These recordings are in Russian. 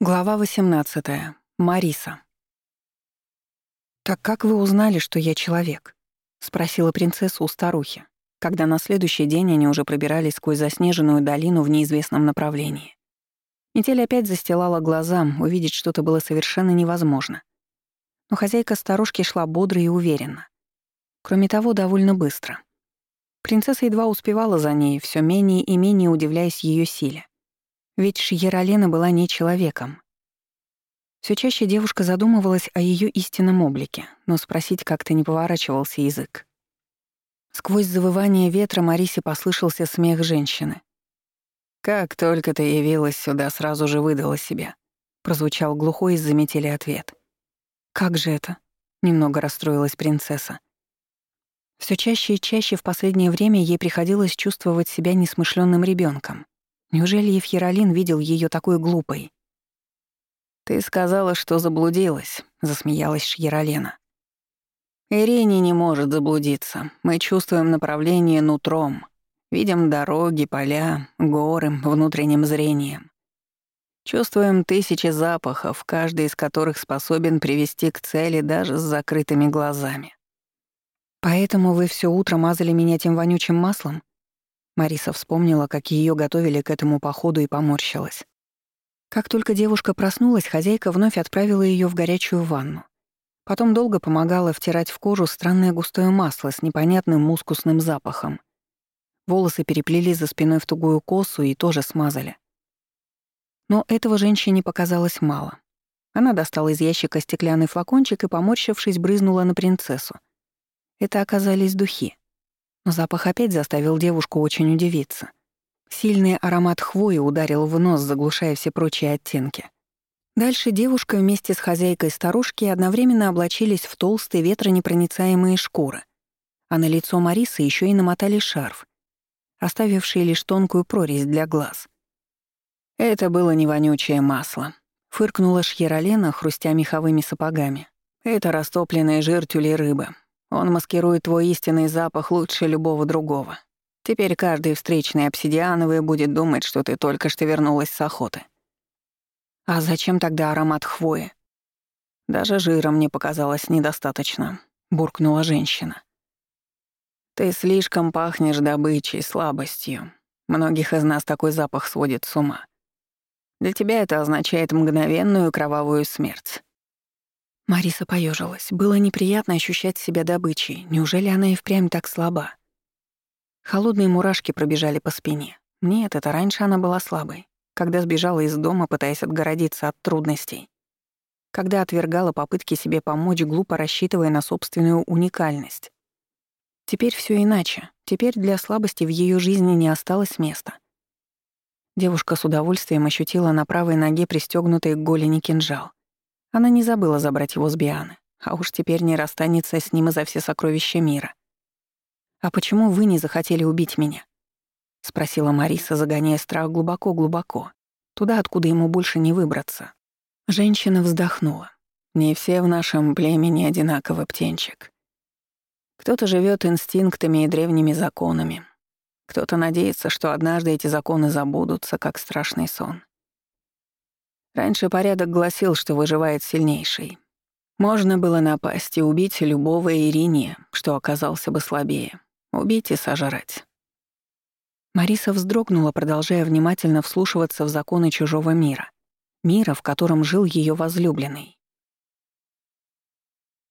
Глава 18. Мариса. «Так как вы узнали, что я человек?» — спросила принцесса у старухи, когда на следующий день они уже пробирались сквозь заснеженную долину в неизвестном направлении. Метель опять застилала глаза, увидеть что-то было совершенно невозможно. Но хозяйка старушки шла бодро и уверенно. Кроме того, довольно быстро. Принцесса едва успевала за ней, все менее и менее удивляясь ее силе. Ведь Шьералена была не человеком. Все чаще девушка задумывалась о ее истинном облике, но спросить как-то не поворачивался язык. Сквозь завывание ветра Марисе послышался смех женщины. «Как только ты явилась сюда, сразу же выдала себя», — прозвучал глухой из-за метели ответ. «Как же это?» — немного расстроилась принцесса. Все чаще и чаще в последнее время ей приходилось чувствовать себя несмышленным ребенком. Неужели Евхиролин видел ее такой глупой? «Ты сказала, что заблудилась», — засмеялась Шьеролена. «Ирине не может заблудиться. Мы чувствуем направление нутром. Видим дороги, поля, горы внутренним зрением. Чувствуем тысячи запахов, каждый из которых способен привести к цели даже с закрытыми глазами. Поэтому вы все утро мазали меня тем вонючим маслом? Мариса вспомнила, как ее готовили к этому походу и поморщилась. Как только девушка проснулась, хозяйка вновь отправила ее в горячую ванну. Потом долго помогала втирать в кожу странное густое масло с непонятным мускусным запахом. Волосы переплели за спиной в тугую косу и тоже смазали. Но этого женщине показалось мало. Она достала из ящика стеклянный флакончик и, поморщившись, брызнула на принцессу. Это оказались духи. Но запах опять заставил девушку очень удивиться. Сильный аромат хвои ударил в нос, заглушая все прочие оттенки. Дальше девушка вместе с хозяйкой старушки одновременно облачились в толстые ветронепроницаемые шкуры, а на лицо Марисы еще и намотали шарф, оставивший лишь тонкую прорезь для глаз. Это было не вонючее масло. Фыркнула Шьеролена, хрустя меховыми сапогами. Это растопленная жир тюли рыбы, он маскирует твой истинный запах лучше любого другого. Теперь каждый встречный обсидиановый будет думать, что ты только что вернулась с охоты. А зачем тогда аромат хвои? Даже жира мне показалось недостаточно, буркнула женщина. Ты слишком пахнешь добычей, слабостью. Многих из нас такой запах сводит с ума. Для тебя это означает мгновенную кровавую смерть. Мариса поежилась. Было неприятно ощущать себя добычей. Неужели она и впрямь так слаба? Холодные мурашки пробежали по спине. Нет, это раньше она была слабой, когда сбежала из дома, пытаясь отгородиться от трудностей. Когда отвергала попытки себе помочь, глупо рассчитывая на собственную уникальность. Теперь все иначе. Теперь для слабости в ее жизни не осталось места. Девушка с удовольствием ощутила на правой ноге пристегнутый к голени кинжал. Она не забыла забрать его с Бианы, а уж теперь не расстанется с ним и за все сокровища мира. «А почему вы не захотели убить меня?» — спросила Мариса, загоняя страх глубоко-глубоко, туда, откуда ему больше не выбраться. Женщина вздохнула. «Не все в нашем племени одинаково, птенчик. Кто-то живет инстинктами и древними законами. Кто-то надеется, что однажды эти законы забудутся, как страшный сон. Раньше порядок гласил, что выживает сильнейший. Можно было напасть и убить любого Ирине, что оказался бы слабее. Убить и сожрать. Мариса вздрогнула, продолжая внимательно вслушиваться в законы чужого мира. Мира, в котором жил ее возлюбленный.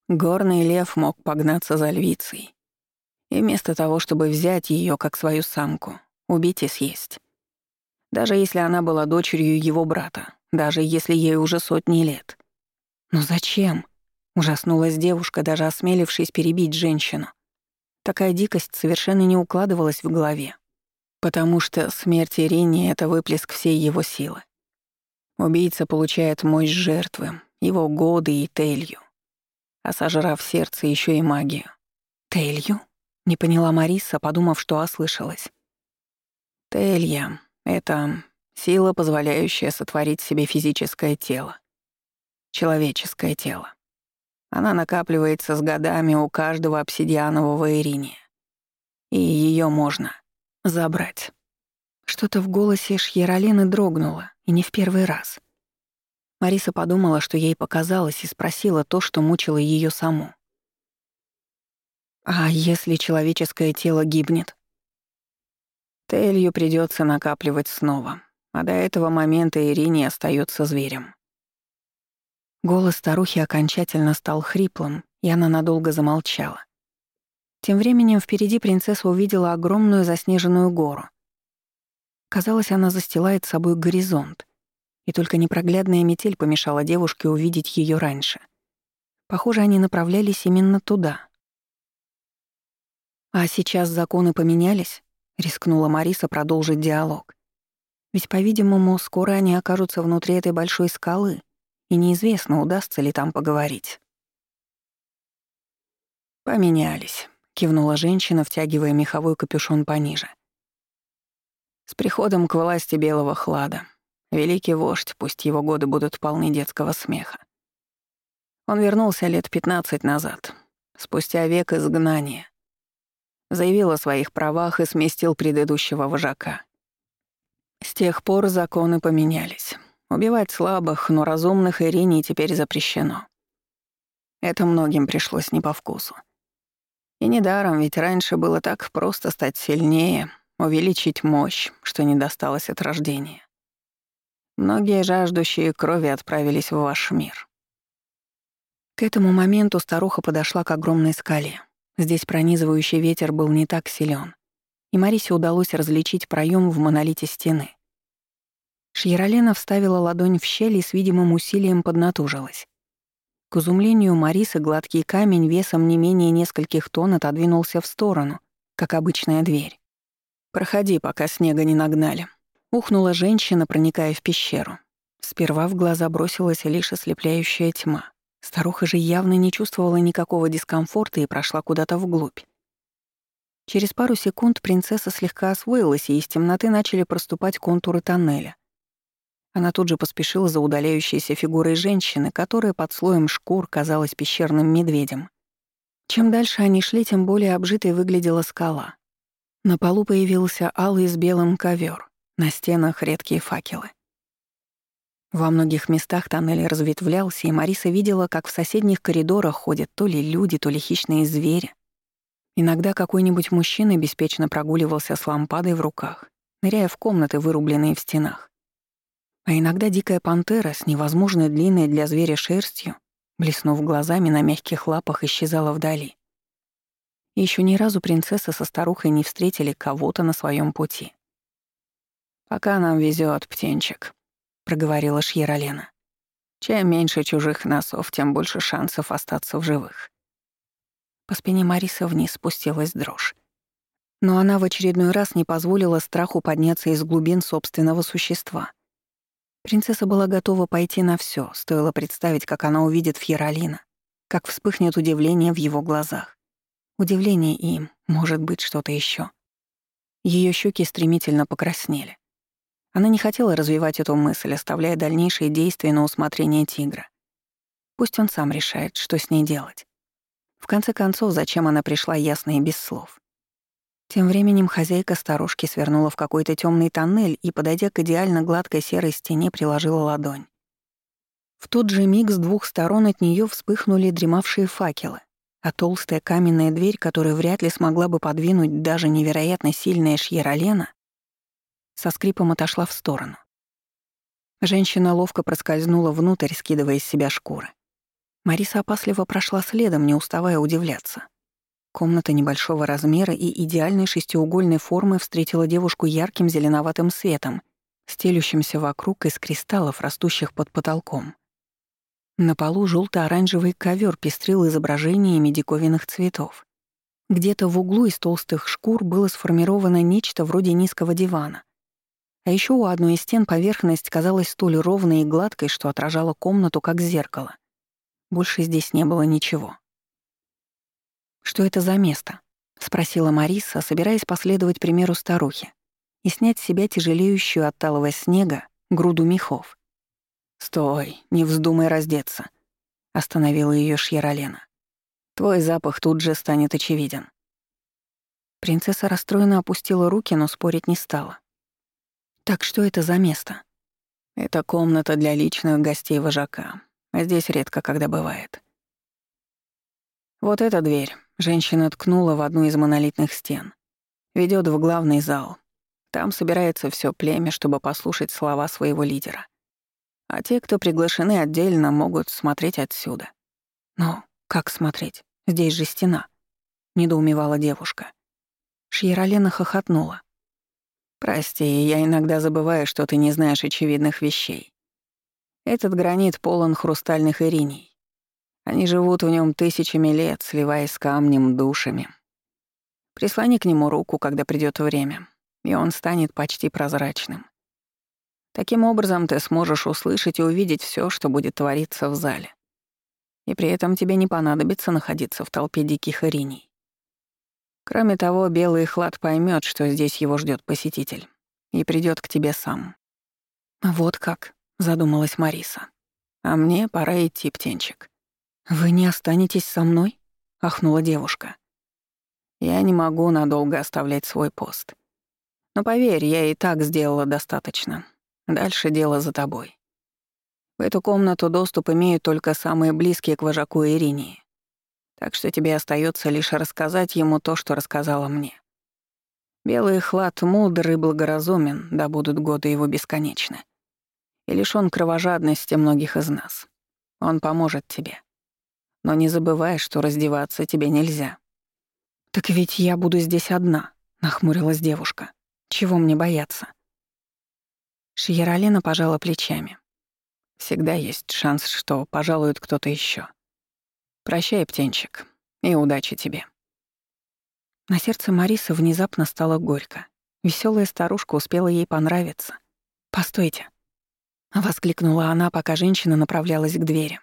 Горный лев мог погнаться за львицей. И вместо того, чтобы взять ее как свою самку, убить и съесть. Даже если она была дочерью его брата, даже если ей уже сотни лет. Но зачем? Ужаснулась девушка, даже осмелившись перебить женщину. Такая дикость совершенно не укладывалась в голове. Потому что смерть Ирине — это выплеск всей его силы. Убийца получает мощь жертвы, его годы и Телью. А сожрав сердце, еще и магию. Телью? Не поняла Мариса, подумав, что ослышалась. Телья — это Сила, позволяющая сотворить себе физическое тело. Человеческое тело. Она накапливается с годами у каждого обсидианового Ириния. И ее можно забрать. Что-то в голосе Шьеролины дрогнуло, и не в первый раз. Мариса подумала, что ей показалось, и спросила то, что мучило ее саму. «А если человеческое тело гибнет?» Телью придется накапливать снова, а до этого момента Ирине остается зверем. Голос старухи окончательно стал хриплым, и она надолго замолчала. Тем временем впереди принцесса увидела огромную заснеженную гору. Казалось, она застилает собой горизонт, и только непроглядная метель помешала девушке увидеть ее раньше. Похоже, они направлялись именно туда. «А сейчас законы поменялись?» — рискнула Мариса продолжить диалог. «Ведь, по-видимому, скоро они окажутся внутри этой большой скалы, и неизвестно, удастся ли там поговорить. «Поменялись», — кивнула женщина, втягивая меховой капюшон пониже. «С приходом к власти белого хлада великий вождь, пусть его годы будут полны детского смеха. Он вернулся лет пятнадцать назад, спустя век изгнания. Заявил о своих правах и сместил предыдущего вожака. С тех пор законы поменялись. Убивать слабых, но разумных Ирине теперь запрещено. Это многим пришлось не по вкусу. И недаром, ведь раньше было так просто стать сильнее, увеличить мощь, что не досталось от рождения. Многие жаждущие крови отправились в ваш мир. К этому моменту старуха подошла к огромной скале. Здесь пронизывающий ветер был не так силен, и Марисе удалось различить проем в монолите стены. Шьеролена вставила ладонь в щель и с видимым усилием поднатужилась. К изумлению Марисы гладкий камень весом не менее нескольких тонн отодвинулся в сторону, как обычная дверь. «Проходи, пока снега не нагнали», — ухнула женщина, проникая в пещеру. Сперва в глаза бросилась лишь ослепляющая тьма. Старуха же явно не чувствовала никакого дискомфорта и прошла куда-то вглубь. Через пару секунд принцесса слегка освоилась, и из темноты начали проступать контуры тоннеля. Она тут же поспешила за удаляющейся фигурой женщины, которая под слоем шкур казалась пещерным медведем. Чем дальше они шли, тем более обжитой выглядела скала. На полу появился алый с белым ковер, на стенах редкие факелы. Во многих местах тоннель разветвлялся, и Мариса видела, как в соседних коридорах ходят то ли люди, то ли хищные звери. Иногда какой-нибудь мужчина беспечно прогуливался с лампадой в руках, ныряя в комнаты, вырубленные в стенах. А иногда дикая пантера с невозможной длинной для зверя шерстью, блеснув глазами на мягких лапах, исчезала вдали. И ещё ни разу принцесса со старухой не встретили кого-то на своем пути. «Пока нам везет, птенчик», — проговорила Шьеролена. «Чем меньше чужих носов, тем больше шансов остаться в живых». По спине Марисы вниз спустилась дрожь. Но она в очередной раз не позволила страху подняться из глубин собственного существа — Принцесса была готова пойти на все, стоило представить, как она увидит Фьеролина, как вспыхнет удивление в его глазах. Удивление им, может быть, что-то еще. Ее щеки стремительно покраснели. Она не хотела развивать эту мысль, оставляя дальнейшие действия на усмотрение тигра. Пусть он сам решает, что с ней делать. В конце концов, зачем она пришла ясно и без слов. Тем временем хозяйка старушки свернула в какой-то темный тоннель и, подойдя к идеально гладкой серой стене, приложила ладонь. В тот же миг с двух сторон от нее вспыхнули дремавшие факелы, а толстая каменная дверь, которую вряд ли смогла бы подвинуть даже невероятно сильная шьеролена, со скрипом отошла в сторону. Женщина ловко проскользнула внутрь, скидывая из себя шкуры. Мариса опасливо прошла следом, не уставая удивляться. Комната небольшого размера и идеальной шестиугольной формы встретила девушку ярким зеленоватым светом, стелющимся вокруг из кристаллов, растущих под потолком. На полу желто оранжевый ковер пестрил изображениями диковинных цветов. Где-то в углу из толстых шкур было сформировано нечто вроде низкого дивана. А еще у одной из стен поверхность казалась столь ровной и гладкой, что отражала комнату как зеркало. Больше здесь не было ничего. «Что это за место?» — спросила Мариса, собираясь последовать примеру старухи и снять с себя тяжелеющую от талого снега груду мехов. «Стой, не вздумай раздеться», — остановила ее Шьеролена. «Твой запах тут же станет очевиден». Принцесса расстроенно опустила руки, но спорить не стала. «Так что это за место?» Это комната для личных гостей вожака. Здесь редко когда бывает. Вот эта дверь. Женщина ткнула в одну из монолитных стен. Ведет в главный зал. Там собирается все племя, чтобы послушать слова своего лидера. А те, кто приглашены отдельно, могут смотреть отсюда. Но как смотреть? Здесь же стена. Недоумевала девушка. Шьералена хохотнула. «Прости, я иногда забываю, что ты не знаешь очевидных вещей. Этот гранит полон хрустальных ириней. Они живут в нем тысячами лет, сливаясь с камнем, душами. Прислони к нему руку, когда придет время, и он станет почти прозрачным. Таким образом ты сможешь услышать и увидеть все, что будет твориться в зале. И при этом тебе не понадобится находиться в толпе диких ириней. Кроме того, белый хлад поймет, что здесь его ждет посетитель, и придет к тебе сам. «Вот как», — задумалась Мариса. «А мне пора идти, птенчик». «Вы не останетесь со мной?» — ахнула девушка. «Я не могу надолго оставлять свой пост. Но поверь, я и так сделала достаточно. Дальше дело за тобой. В эту комнату доступ имеют только самые близкие к вожаку Иринии. Так что тебе остается лишь рассказать ему то, что рассказала мне. Белый хлад мудр и благоразумен, да будут годы его бесконечны. И лишён кровожадности многих из нас. Он поможет тебе. Но не забывай, что раздеваться тебе нельзя. «Так ведь я буду здесь одна», — нахмурилась девушка. «Чего мне бояться?» Шьералина пожала плечами. «Всегда есть шанс, что пожалует кто-то еще. Прощай, птенчик, и удачи тебе». На сердце Марисы внезапно стало горько. Веселая старушка успела ей понравиться. «Постойте!» — воскликнула она, пока женщина направлялась к двери.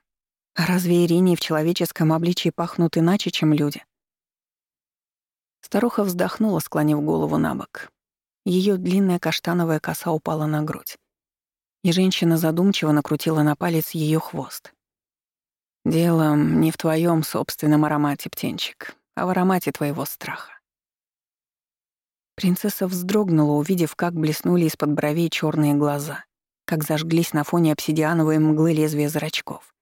«А разве Ирине в человеческом обличии пахнут иначе, чем люди?» Старуха вздохнула, склонив голову на бок. Ее длинная каштановая коса упала на грудь. И женщина задумчиво накрутила на палец ее хвост. Дело не в твоем собственном аромате, птенчик, а в аромате твоего страха. Принцесса вздрогнула, увидев, как блеснули из-под бровей черные глаза, как зажглись на фоне обсидиановой мглы лезвия зрачков.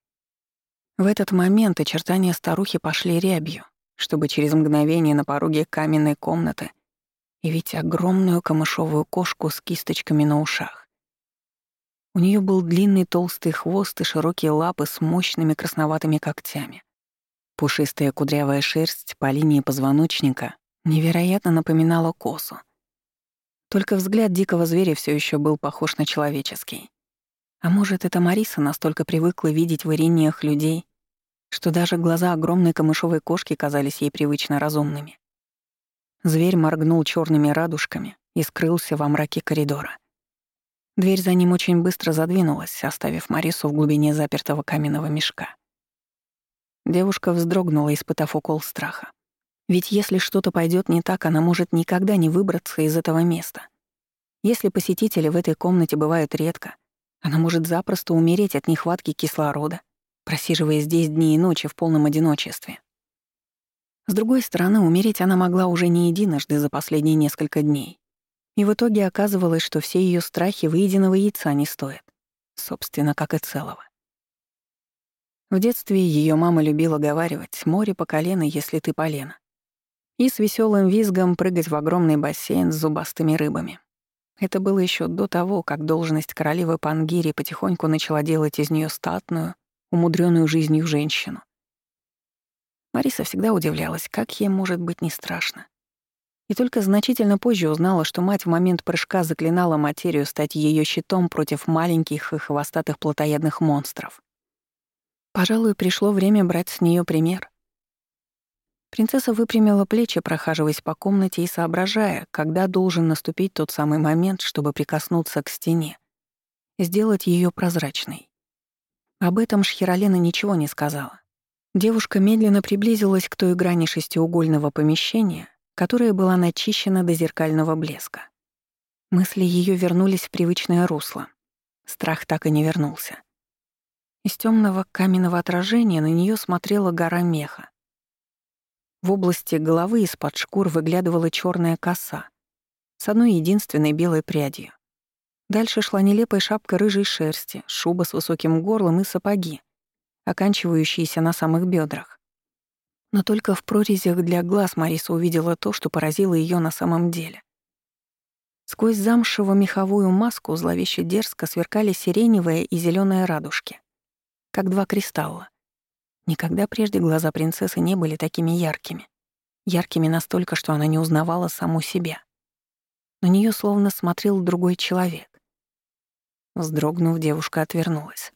В этот момент очертания старухи пошли рябью, чтобы через мгновение на пороге каменной комнаты явить огромную камышовую кошку с кисточками на ушах. У нее был длинный толстый хвост и широкие лапы с мощными красноватыми когтями. Пушистая кудрявая шерсть по линии позвоночника невероятно напоминала косу. Только взгляд дикого зверя все еще был похож на человеческий. А может, эта Мариса настолько привыкла видеть в ирениях людей, что даже глаза огромной камышовой кошки казались ей привычно разумными. Зверь моргнул черными радужками и скрылся во мраке коридора. Дверь за ним очень быстро задвинулась, оставив Марису в глубине запертого каменного мешка. Девушка вздрогнула, испытав укол страха. Ведь если что-то пойдет не так, она может никогда не выбраться из этого места. Если посетители в этой комнате бывают редко, она может запросто умереть от нехватки кислорода, просиживая здесь дни и ночи в полном одиночестве. С другой стороны, умереть она могла уже не единожды за последние несколько дней. И в итоге оказывалось, что все ее страхи выеденного яйца не стоят. Собственно, как и целого. В детстве ее мама любила говаривать «море по колено, если ты полено». И с веселым визгом прыгать в огромный бассейн с зубастыми рыбами. Это было еще до того, как должность королевы Пангири потихоньку начала делать из нее статную, умудренную жизнью женщину. Мариса всегда удивлялась, как ей может быть не страшно. И только значительно позже узнала, что мать в момент прыжка заклинала материю стать ее щитом против маленьких и хвостатых плотоядных монстров. Пожалуй, пришло время брать с нее пример. Принцесса выпрямила плечи, прохаживаясь по комнате и соображая, когда должен наступить тот самый момент, чтобы прикоснуться к стене, сделать ее прозрачной. Об этом Шхиралена ничего не сказала. Девушка медленно приблизилась к той грани шестиугольного помещения, которая была начищена до зеркального блеска. Мысли ее вернулись в привычное русло. Страх так и не вернулся. Из темного каменного отражения на нее смотрела гора меха. В области головы из-под шкур выглядывала черная коса с одной единственной белой прядью. Дальше шла нелепая шапка рыжей шерсти, шуба с высоким горлом и сапоги, оканчивающиеся на самых бедрах. Но только в прорезях для глаз Мариса увидела то, что поразило ее на самом деле. Сквозь замшево-меховую маску зловеще дерзко сверкали сиреневые и зеленые радужки, как два кристалла. Никогда прежде глаза принцессы не были такими яркими. Яркими настолько, что она не узнавала саму себя. На нее словно смотрел другой человек. Вздрогнув, девушка отвернулась.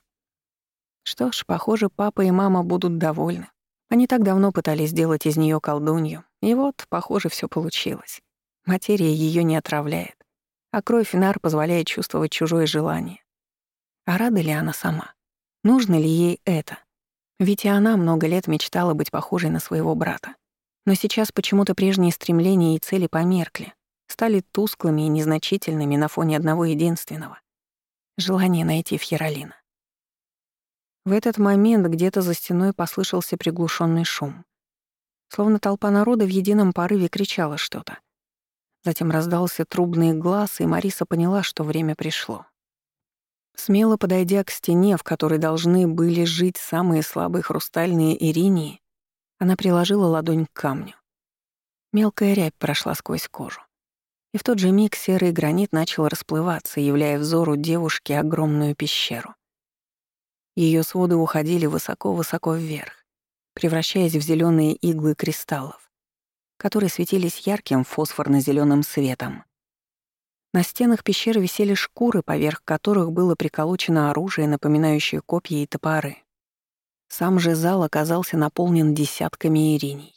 Что ж, похоже, папа и мама будут довольны. Они так давно пытались сделать из нее колдунью, и вот, похоже, все получилось. Материя ее не отравляет, а кровь Нар позволяет чувствовать чужое желание. А рада ли она сама? Нужно ли ей это? Ведь и она много лет мечтала быть похожей на своего брата. Но сейчас почему-то прежние стремления и цели померкли, стали тусклыми и незначительными на фоне одного единственного — желания найти Фьеролина. В этот момент где-то за стеной послышался приглушенный шум. Словно толпа народа в едином порыве кричала что-то. Затем раздался трубный глаз, и Мариса поняла, что время пришло. Смело подойдя к стене, в которой должны были жить самые слабые хрустальные иринии, она приложила ладонь к камню. Мелкая рябь прошла сквозь кожу. И в тот же миг серый гранит начал расплываться, являя взору девушки огромную пещеру. Ее своды уходили высоко-высоко вверх, превращаясь в зеленые иглы кристаллов, которые светились ярким фосфорно зеленым светом. На стенах пещеры висели шкуры, поверх которых было приколочено оружие, напоминающее копья и топоры. Сам же зал оказался наполнен десятками ириней.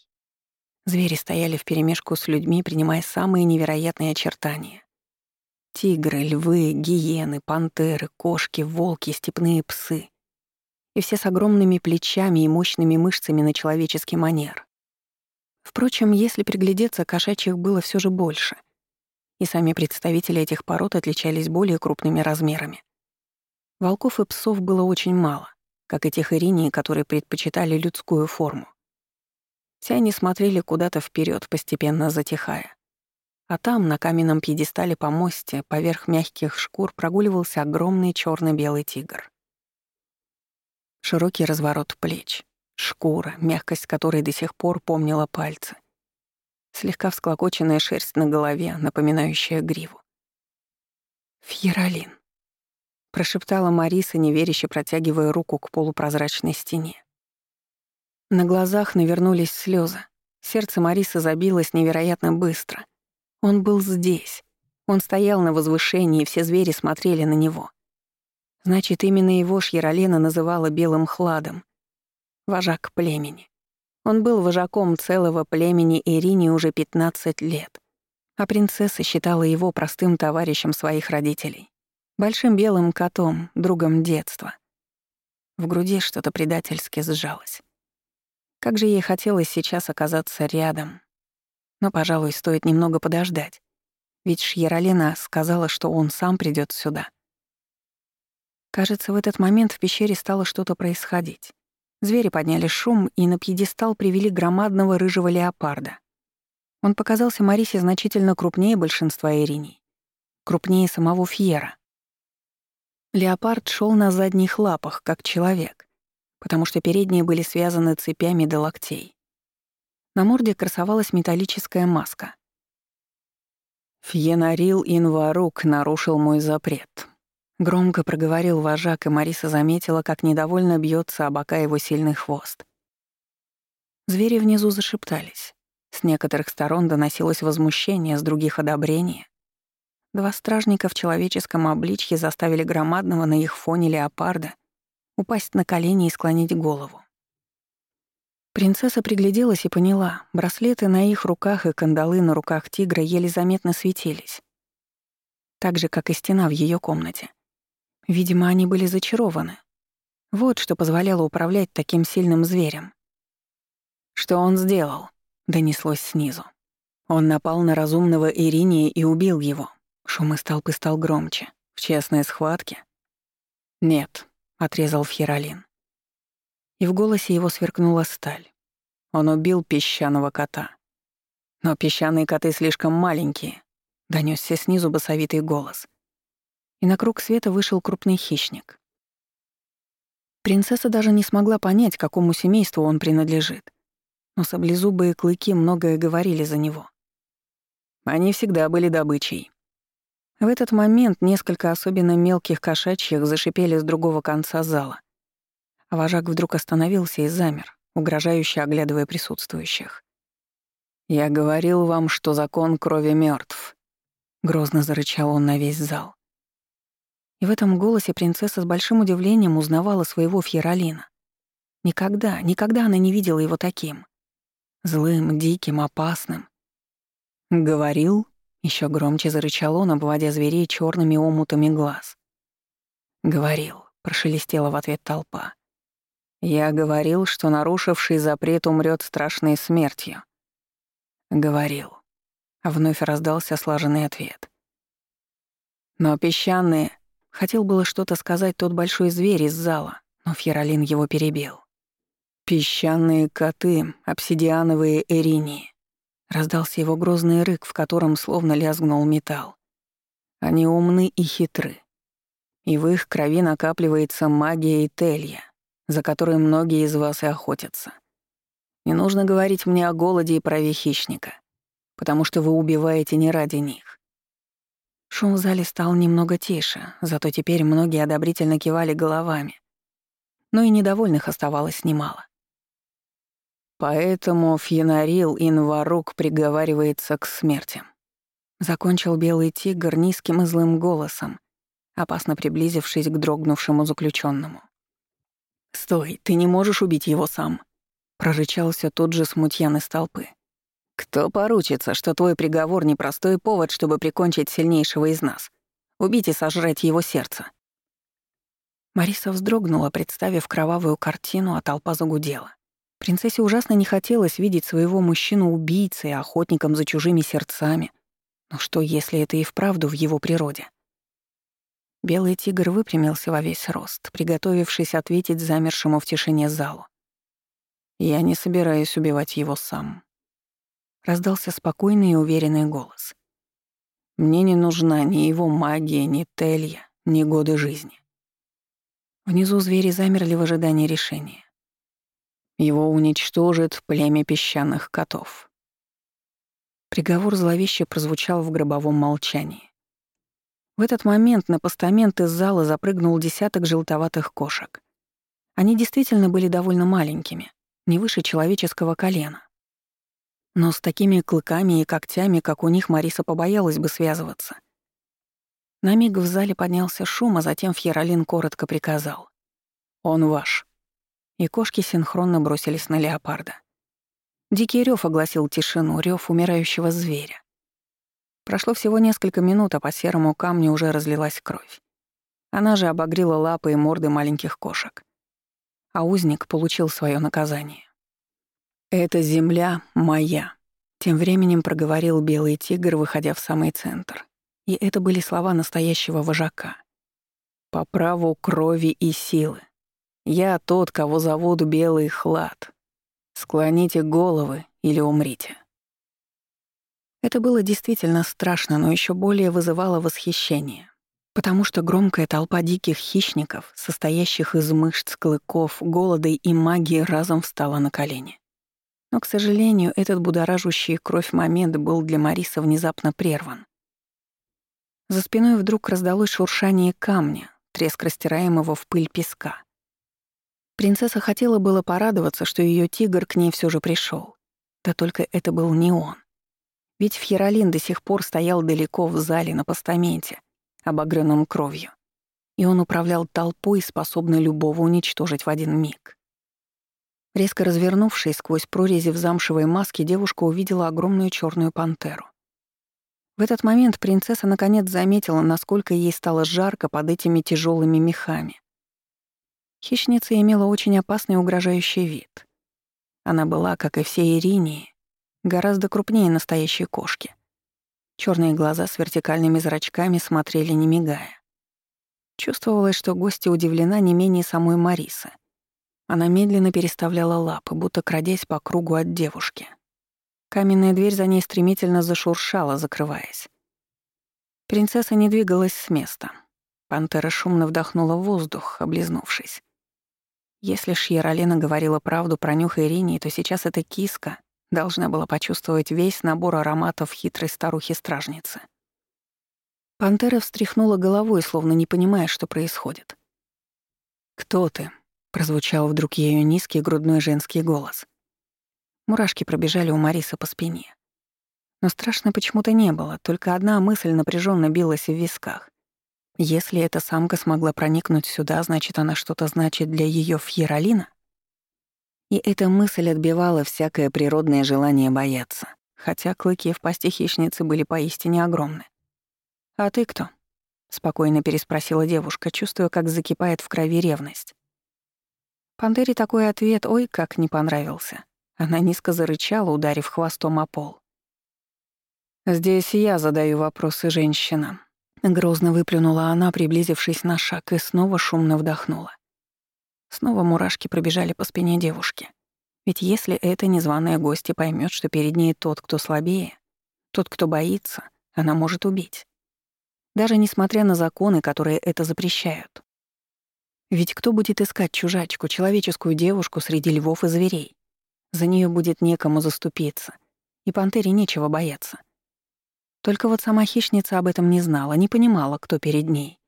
Звери стояли вперемешку с людьми, принимая самые невероятные очертания. Тигры, львы, гиены, пантеры, кошки, волки, степные псы. И все с огромными плечами и мощными мышцами на человеческий манер. Впрочем, если приглядеться, кошачьих было все же больше и сами представители этих пород отличались более крупными размерами. Волков и псов было очень мало, как и тех иринии, которые предпочитали людскую форму. Все они смотрели куда-то вперед, постепенно затихая. А там, на каменном пьедестале помосте, поверх мягких шкур прогуливался огромный черно белый тигр. Широкий разворот плеч, шкура, мягкость которой до сих пор помнила пальцы слегка всклокоченная шерсть на голове, напоминающая гриву. «Фьеролин», — прошептала Мариса, неверяще протягивая руку к полупрозрачной стене. На глазах навернулись слезы. Сердце Марисы забилось невероятно быстро. Он был здесь. Он стоял на возвышении, и все звери смотрели на него. Значит, именно его Шьеролена называла белым хладом. Вожак племени. Он был вожаком целого племени Ирини уже 15 лет, а принцесса считала его простым товарищем своих родителей, большим белым котом, другом детства. В груди что-то предательски сжалось. Как же ей хотелось сейчас оказаться рядом. Но, пожалуй, стоит немного подождать. Ведь Шьеролина сказала, что он сам придет сюда. Кажется, в этот момент в пещере стало что-то происходить. Звери подняли шум и на пьедестал привели громадного рыжего леопарда. Он показался Марисе значительно крупнее большинства ириней. Крупнее самого Фьера. Леопард шел на задних лапах, как человек, потому что передние были связаны цепями до локтей. На морде красовалась металлическая маска. «Фьенарил Инварук нарушил мой запрет», Громко проговорил вожак, и Мариса заметила, как недовольно бьется о бока его сильный хвост. Звери внизу зашептались. С некоторых сторон доносилось возмущение, с других — одобрение. Два стражника в человеческом обличье заставили громадного на их фоне леопарда упасть на колени и склонить голову. Принцесса пригляделась и поняла, браслеты на их руках и кандалы на руках тигра еле заметно светились. Так же, как и стена в ее комнате. Видимо, они были зачарованы. Вот что позволяло управлять таким сильным зверем. «Что он сделал?» — донеслось снизу. Он напал на разумного Ириния и убил его. Шум из толпы стал громче. В честной схватке? «Нет», — отрезал Фьеролин. И в голосе его сверкнула сталь. Он убил песчаного кота. Но песчаные коты слишком маленькие, — донесся снизу басовитый голос. И на круг света вышел крупный хищник. Принцесса даже не смогла понять, какому семейству он принадлежит, но саблезубые клыки многое говорили за него. Они всегда были добычей. В этот момент несколько особенно мелких кошачьих зашипели с другого конца зала. А вожак вдруг остановился и замер, угрожающе оглядывая присутствующих. «Я говорил вам, что закон крови мертв. грозно зарычал он на весь зал. И в этом голосе принцесса с большим удивлением узнавала своего Фьеролина. Никогда, никогда она не видела его таким. Злым, диким, опасным. «Говорил?» — еще громче зарычал он, обводя зверей черными омутами глаз. «Говорил», — прошелестела в ответ толпа. «Я говорил, что нарушивший запрет умрет страшной смертью». «Говорил». Вновь раздался слаженный ответ. «Но песчаные...» Хотел было что-то сказать тот большой зверь из зала, но Фьеролин его перебил. «Песчаные коты, обсидиановые эринии». Раздался его грозный рык, в котором словно лязгнул металл. Они умны и хитры. И в их крови накапливается магия и телья, за которой многие из вас и охотятся. Не нужно говорить мне о голоде и праве хищника, потому что вы убиваете не ради них. Шум в зале стал немного тише, зато теперь многие одобрительно кивали головами. Но и недовольных оставалось немало. Поэтому Фьянарил Инварук приговаривается к смерти. Закончил белый тигр низким и злым голосом, опасно приблизившись к дрогнувшему заключенному. «Стой, ты не можешь убить его сам», — прорычался тот же смутьян из толпы. Кто поручится, что твой приговор — непростой повод, чтобы прикончить сильнейшего из нас? Убить и сожрать его сердце. Мариса вздрогнула, представив кровавую картину, а толпа загудела. Принцессе ужасно не хотелось видеть своего мужчину убийцей, охотником за чужими сердцами. Но что, если это и вправду в его природе? Белый тигр выпрямился во весь рост, приготовившись ответить замершему в тишине залу. «Я не собираюсь убивать его сам», раздался спокойный и уверенный голос. «Мне не нужна ни его магия, ни Телья, ни годы жизни». Внизу звери замерли в ожидании решения. Его уничтожит племя песчаных котов. Приговор зловеще прозвучал в гробовом молчании. В этот момент на постамент из зала запрыгнул десяток желтоватых кошек. Они действительно были довольно маленькими, не выше человеческого колена. Но с такими клыками и когтями, как у них, Мариса побоялась бы связываться. На миг в зале поднялся шум, а затем Фьеролин коротко приказал. «Он ваш». И кошки синхронно бросились на леопарда. Дикий рёв огласил тишину, рёв умирающего зверя. Прошло всего несколько минут, а по серому камню уже разлилась кровь. Она же обогрела лапы и морды маленьких кошек. А узник получил свое наказание. «Эта земля моя», — тем временем проговорил белый тигр, выходя в самый центр. И это были слова настоящего вожака. «По праву крови и силы. Я тот, кого зовут Белый Хлад. Склоните головы или умрите». Это было действительно страшно, но еще более вызывало восхищение, потому что громкая толпа диких хищников, состоящих из мышц, клыков, голода и магии, разом встала на колени. Но, к сожалению, этот будоражущий кровь момент был для Мариса внезапно прерван. За спиной вдруг раздалось шуршание камня, треск растираемого в пыль песка. Принцесса хотела было порадоваться, что ее тигр к ней все же пришел. Да только это был не он. Ведь Фьеролин до сих пор стоял далеко в зале на постаменте, обогренном кровью. И он управлял толпой, способной любого уничтожить в один миг. Резко развернувшись сквозь прорези в замшевой маске, девушка увидела огромную черную пантеру. В этот момент принцесса наконец заметила, насколько ей стало жарко под этими тяжелыми мехами. Хищница имела очень опасный угрожающий вид. Она была, как и все Иринии, гораздо крупнее настоящей кошки. Черные глаза с вертикальными зрачками смотрели не мигая. Чувствовалось, что гостья удивлена не менее самой Марисы — она медленно переставляла лапы, будто крадясь по кругу от девушки. Каменная дверь за ней стремительно зашуршала, закрываясь. Принцесса не двигалась с места. Пантера шумно вдохнула воздух, облизнувшись. Если Шьералена говорила правду про нюх Ирине, то сейчас эта киска должна была почувствовать весь набор ароматов хитрой старухи-стражницы. Пантера встряхнула головой, словно не понимая, что происходит. «Кто ты?» — прозвучал вдруг ее низкий грудной женский голос. Мурашки пробежали у Марисы по спине. Но страшно почему-то не было, только одна мысль напряженно билась в висках. Если эта самка смогла проникнуть сюда, значит, она что-то значит для ее Фьеролина? И эта мысль отбивала всякое природное желание бояться, хотя клыки в пасти хищницы были поистине огромны. «А ты кто?» — спокойно переспросила девушка, чувствуя, как закипает в крови ревность. Пантере такой ответ ой как не понравился. Она низко зарычала, ударив хвостом о пол. «Здесь я задаю вопросы женщинам». Грозно выплюнула она, приблизившись на шаг, и снова шумно вдохнула. Снова мурашки пробежали по спине девушки. Ведь если эта незваная гостья поймет, что перед ней тот, кто слабее, тот, кто боится, она может убить. Даже несмотря на законы, которые это запрещают. Ведь кто будет искать чужачку, человеческую девушку среди львов и зверей? За нее будет некому заступиться, и пантере нечего бояться. Только вот сама хищница об этом не знала, не понимала, кто перед ней.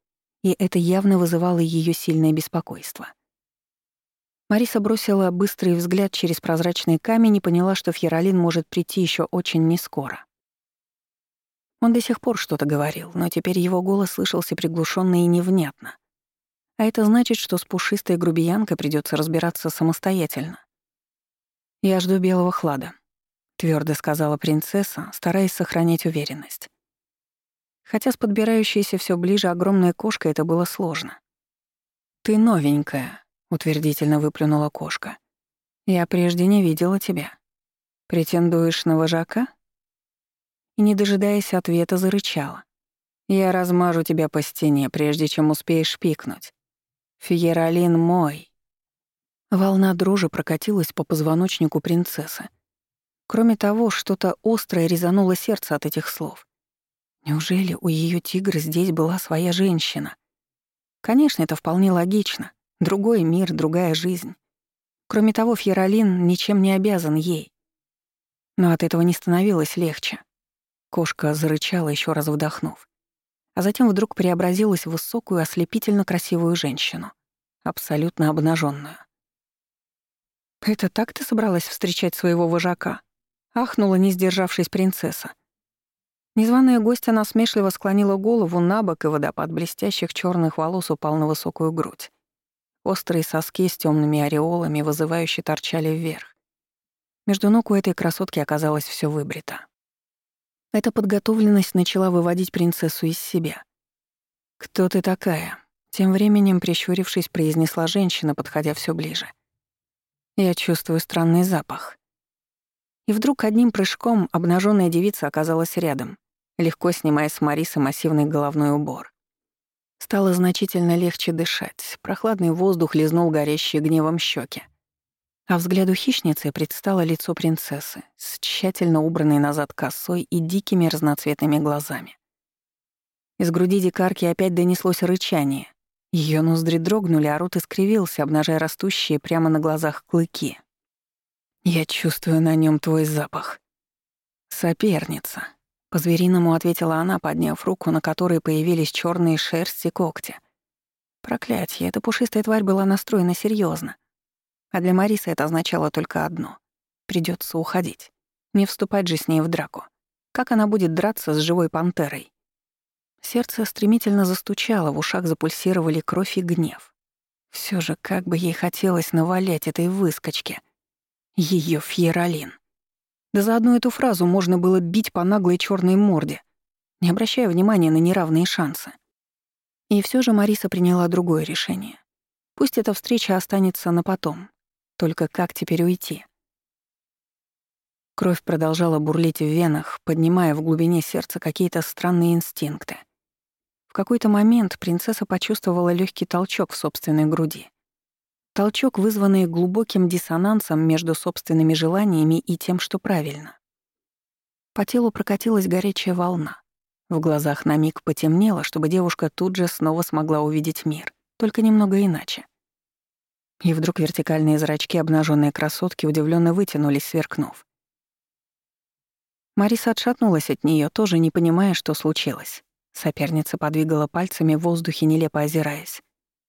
И это явно вызывало ее сильное беспокойство. Мариса бросила быстрый взгляд через прозрачный камень и поняла, что Фьеролин может прийти еще очень нескоро. Он до сих пор что-то говорил, но теперь его голос слышался приглушенно и невнятно. А это значит, что с пушистой грубиянкой придется разбираться самостоятельно. «Я жду белого хлада», твердо сказала принцесса, стараясь сохранять уверенность. Хотя с подбирающейся все ближе огромной кошкой это было сложно. «Ты новенькая», — утвердительно выплюнула кошка. «Я прежде не видела тебя. Претендуешь на вожака?» И, не дожидаясь ответа, зарычала. «Я размажу тебя по стене, прежде чем успеешь пикнуть. Фиеролин мой». Волна дрожи прокатилась по позвоночнику принцессы, Кроме того, что-то острое резануло сердце от этих слов. Неужели у ее тигра здесь была своя женщина? Конечно, это вполне логично. Другой мир, другая жизнь. Кроме того, Фьеролин ничем не обязан ей. Но от этого не становилось легче. Кошка зарычала, еще раз вдохнув. А затем вдруг преобразилась в высокую, ослепительно красивую женщину. Абсолютно обнаженную. «Это так ты собралась встречать своего вожака?» Ахнула, не сдержавшись принцесса. Незваная гостья насмешливо склонила голову на бок, и водопад блестящих черных волос упал на высокую грудь. Острые соски с темными ореолами вызывающе торчали вверх. Между ног у этой красотки оказалось все выбрито. Эта подготовленность начала выводить принцессу из себя. «Кто ты такая?» Тем временем, прищурившись, произнесла женщина, подходя все ближе. «Я чувствую странный запах». И вдруг одним прыжком обнаженная девица оказалась рядом, легко снимая с Марисы массивный головной убор. Стало значительно легче дышать, прохладный воздух лизнул горящие гневом щеки. А взгляду хищницы предстало лицо принцессы с тщательно убранной назад косой и дикими разноцветными глазами. Из груди дикарки опять донеслось рычание. Ее ноздри дрогнули, а рот искривился, обнажая растущие прямо на глазах клыки. Я чувствую на нем твой запах. Соперница. По-звериному ответила она, подняв руку, на которой появились черные шерсти когти. Проклятье, эта пушистая тварь была настроена серьезно. А для Марисы это означало только одно. Придется уходить. Не вступать же с ней в драку. Как она будет драться с живой пантерой? Сердце стремительно застучало, в ушах запульсировали кровь и гнев. Все же, как бы ей хотелось навалять этой выскочке — ее Фьеролин. Да за одну эту фразу можно было бить по наглой черной морде, не обращая внимания на неравные шансы. И все же Мариса приняла другое решение. Пусть эта встреча останется на потом. Только как теперь уйти? Кровь продолжала бурлить в венах, поднимая в глубине сердца какие-то странные инстинкты. В какой-то момент принцесса почувствовала легкий толчок в собственной груди. Толчок, вызванный глубоким диссонансом между собственными желаниями и тем, что правильно. По телу прокатилась горячая волна. В глазах на миг потемнело, чтобы девушка тут же снова смогла увидеть мир, только немного иначе. И вдруг вертикальные зрачки обнаженной красотки удивленно вытянулись, сверкнув. Мариса отшатнулась от нее, тоже не понимая, что случилось. Соперница подвигала пальцами в воздухе, нелепо озираясь.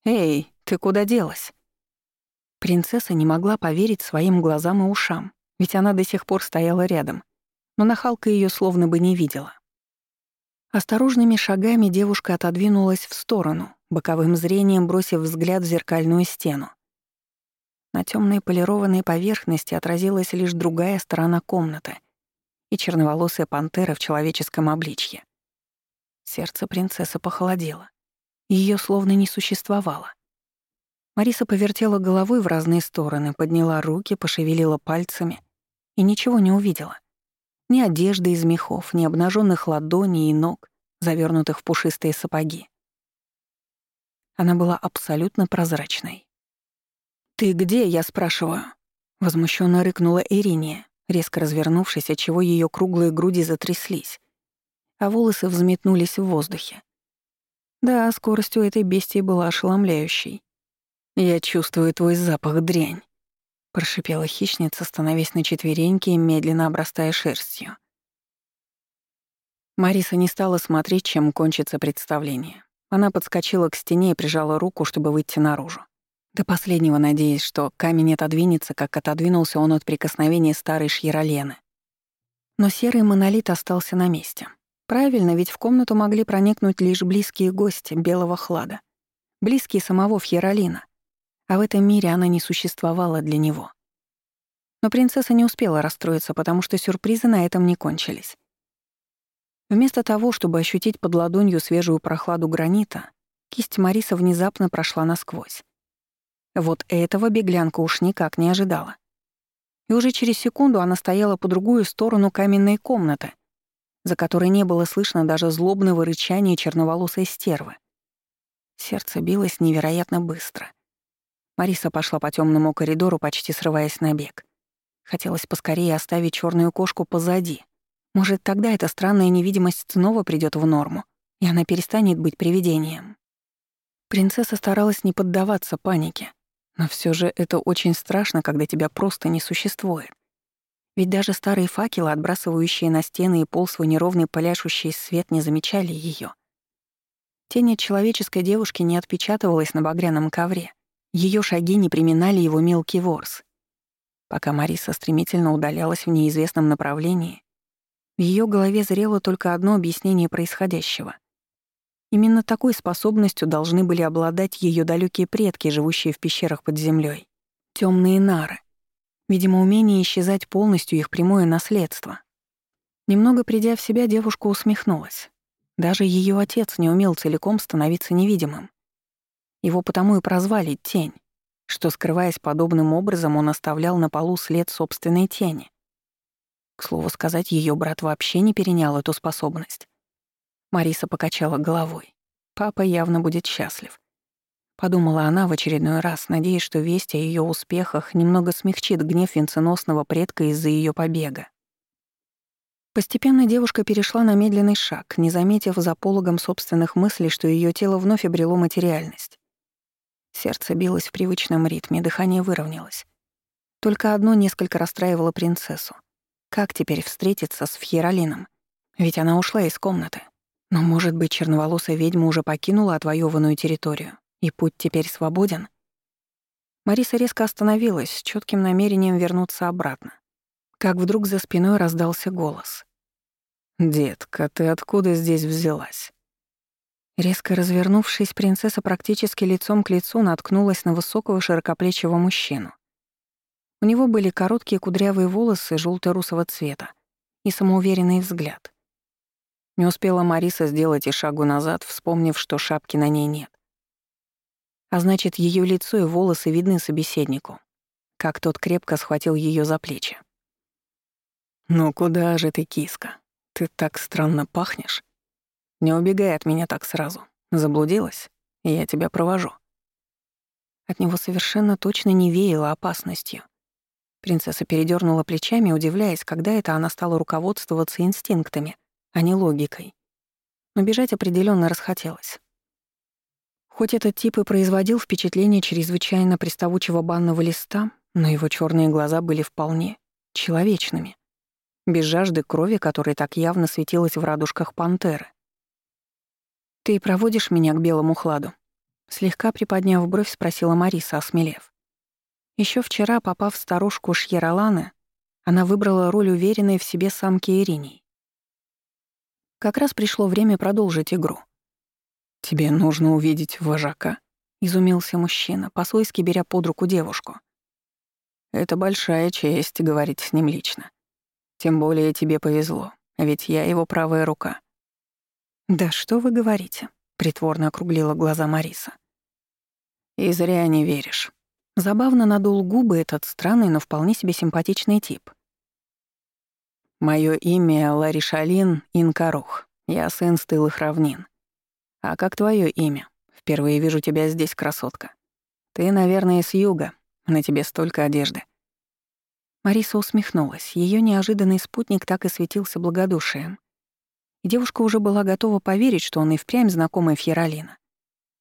«Эй, ты куда делась?» Принцесса не могла поверить своим глазам и ушам, ведь она до сих пор стояла рядом, но нахалка ее словно бы не видела. Осторожными шагами девушка отодвинулась в сторону, боковым зрением бросив взгляд в зеркальную стену. На темной полированной поверхности отразилась лишь другая сторона комнаты и черноволосая пантера в человеческом обличье. Сердце принцессы похолодело. Ее словно не существовало. Мариса повертела головой в разные стороны, подняла руки, пошевелила пальцами и ничего не увидела. Ни одежды из мехов, ни обнаженных ладоней и ног, завернутых в пушистые сапоги. Она была абсолютно прозрачной. «Ты где?» — я спрашиваю. Возмущенно рыкнула Ириния, резко развернувшись, отчего ее круглые груди затряслись, а волосы взметнулись в воздухе. Да, скорость у этой бестии была ошеломляющей. «Я чувствую твой запах, дрянь», — прошипела хищница, становясь на четвереньки и медленно обрастая шерстью. Мариса не стала смотреть, чем кончится представление. Она подскочила к стене и прижала руку, чтобы выйти наружу. До последнего надеясь, что камень отодвинется, как отодвинулся он от прикосновения старой Шьеролены. Но серый монолит остался на месте. Правильно, ведь в комнату могли проникнуть лишь близкие гости белого хлада. Близкие самого Фьеролина. А в этом мире она не существовала для него. Но принцесса не успела расстроиться, потому что сюрпризы на этом не кончились. Вместо того, чтобы ощутить под ладонью свежую прохладу гранита, кисть Мариса внезапно прошла насквозь. Вот этого беглянка уж никак не ожидала. И уже через секунду она стояла по другую сторону каменной комнаты, за которой не было слышно даже злобного рычания черноволосой стервы. Сердце билось невероятно быстро. Мариса пошла по темному коридору, почти срываясь на бег. Хотелось поскорее оставить черную кошку позади. Может, тогда эта странная невидимость снова придет в норму, и она перестанет быть привидением. Принцесса старалась не поддаваться панике, но все же это очень страшно, когда тебя просто не существует. Ведь даже старые факелы, отбрасывающие на стены и пол свой неровный пляшущий свет, не замечали ее. Тень от человеческой девушки не отпечатывалась на багряном ковре. Ее шаги не приминали его мелкий ворс. Пока Мариса стремительно удалялась в неизвестном направлении, в ее голове зрело только одно объяснение происходящего — Именно такой способностью должны были обладать ее далекие предки, живущие в пещерах под землей. Темные нары. Видимо, умение исчезать полностью их прямое наследство. Немного придя в себя, девушка усмехнулась. Даже ее отец не умел целиком становиться невидимым. Его потому и прозвали «тень», что, скрываясь подобным образом, он оставлял на полу след собственной тени. К слову сказать, ее брат вообще не перенял эту способность. Мариса покачала головой. Папа явно будет счастлив. Подумала она в очередной раз, надеясь, что весть о ее успехах немного смягчит гнев венценосного предка из-за ее побега. Постепенно девушка перешла на медленный шаг, не заметив за пологом собственных мыслей, что ее тело вновь обрело материальность. Сердце билось в привычном ритме, дыхание выровнялось. Только одно несколько расстраивало принцессу. Как теперь встретиться с Фьеролином? Ведь она ушла из комнаты. Но, может быть, черноволосая ведьма уже покинула отвоеванную территорию, и путь теперь свободен? Мариса резко остановилась с четким намерением вернуться обратно. Как вдруг за спиной раздался голос. «Детка, ты откуда здесь взялась?» Резко развернувшись, принцесса практически лицом к лицу наткнулась на высокого широкоплечего мужчину. У него были короткие кудрявые волосы желто-русого цвета и самоуверенный взгляд. Не успела Мариса сделать и шагу назад, вспомнив, что шапки на ней нет. А значит, ее лицо и волосы видны собеседнику, как тот крепко схватил ее за плечи. «Ну куда же ты, киска? Ты так странно пахнешь. Не убегай от меня так сразу. Заблудилась? Я тебя провожу». От него совершенно точно не веяло опасностью. Принцесса передернула плечами, удивляясь, когда это она стала руководствоваться инстинктами — а не логикой. но бежать определенно расхотелось. Хоть этот тип и производил впечатление чрезвычайно приставучего банного листа, но его черные глаза были вполне человечными, без жажды крови, которая так явно светилась в радужках пантеры. «Ты проводишь меня к белому хладу?» Слегка приподняв бровь, спросила Мариса, осмелев. Еще вчера, попав в старушку Шьераланы, она выбрала роль уверенной в себе самки Ириней. Как раз пришло время продолжить игру. «Тебе нужно увидеть вожака», — изумился мужчина, по-свойски беря под руку девушку. «Это большая честь говорить с ним лично. Тем более тебе повезло, ведь я его правая рука». «Да что вы говорите?» — притворно округлила глаза Мариса. «И зря не веришь». Забавно надул губы этот странный, но вполне себе симпатичный тип. Моё имя Ларишалин Инкарух. Я сын стылых равнин. А как твое имя? Впервые вижу тебя здесь, красотка. Ты, наверное, с юга. На тебе столько одежды. Мариса усмехнулась. Ее неожиданный спутник так и светился благодушием. И девушка уже была готова поверить, что он и впрямь знакомый Фьеролина.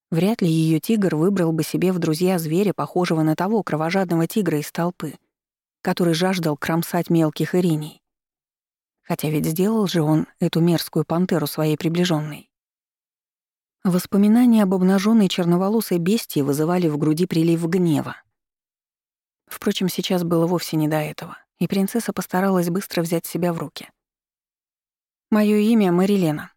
Вряд ли ее тигр выбрал бы себе в друзья зверя, похожего на того кровожадного тигра из толпы, который жаждал кромсать мелких ириней. Хотя ведь сделал же он эту мерзкую пантеру своей приближенной. Воспоминания об обнаженной черноволосой бестии вызывали в груди прилив гнева. Впрочем, сейчас было вовсе не до этого, и принцесса постаралась быстро взять себя в руки. «Моё имя Марилена»,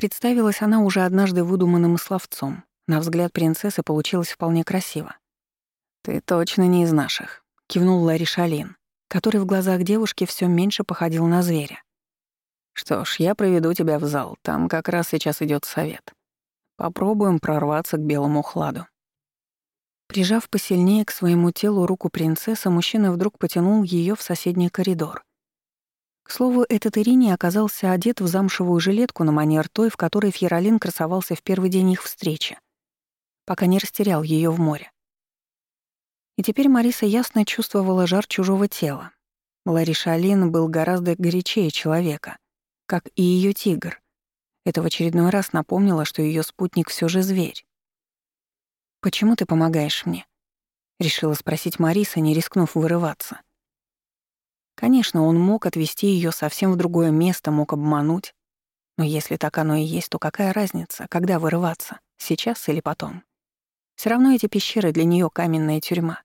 Представилась она уже однажды выдуманным словцом, на взгляд принцессы получилось вполне красиво. «Ты точно не из наших», — кивнул Ларри Шалин, который в глазах девушки все меньше походил на зверя. «Что ж, я проведу тебя в зал, там как раз сейчас идет совет. Попробуем прорваться к белому хладу». Прижав посильнее к своему телу руку принцессы, мужчина вдруг потянул ее в соседний коридор. К слову, этот Ирине оказался одет в замшевую жилетку на манер той, в которой Фьеролин красовался в первый день их встречи пока не растерял ее в море. И теперь Мариса ясно чувствовала жар чужого тела. Лариша Алин был гораздо горячее человека, как и ее тигр. Это в очередной раз напомнило, что ее спутник все же зверь. «Почему ты помогаешь мне?» — решила спросить Мариса, не рискнув вырываться. Конечно, он мог отвезти ее совсем в другое место, мог обмануть. Но если так оно и есть, то какая разница, когда вырываться, сейчас или потом? Все равно эти пещеры для нее каменная тюрьма.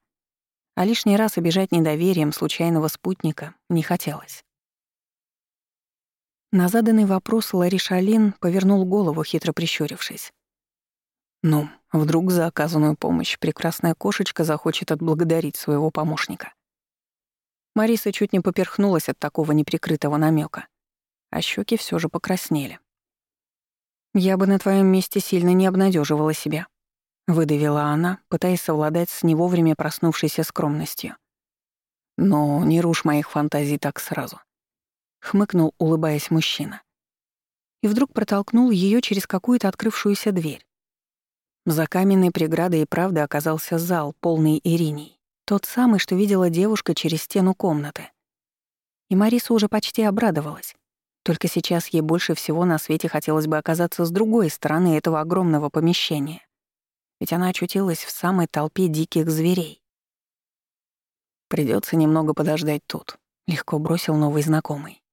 А лишний раз обижать недоверием случайного спутника не хотелось. На заданный вопрос Ларри Шалин повернул голову, хитро прищурившись. «Ну, вдруг за оказанную помощь прекрасная кошечка захочет отблагодарить своего помощника». Мариса чуть не поперхнулась от такого неприкрытого намека, а щеки все же покраснели. «Я бы на твоем месте сильно не обнадеживала себя», Выдавила она, пытаясь совладать с не проснувшейся скромностью. «Но не рушь моих фантазий так сразу», — хмыкнул, улыбаясь мужчина. И вдруг протолкнул ее через какую-то открывшуюся дверь. За каменной преградой и правда оказался зал, полный Ириней. Тот самый, что видела девушка через стену комнаты. И Мариса уже почти обрадовалась. Только сейчас ей больше всего на свете хотелось бы оказаться с другой стороны этого огромного помещения ведь она очутилась в самой толпе диких зверей. Придется немного подождать тут», — легко бросил новый знакомый.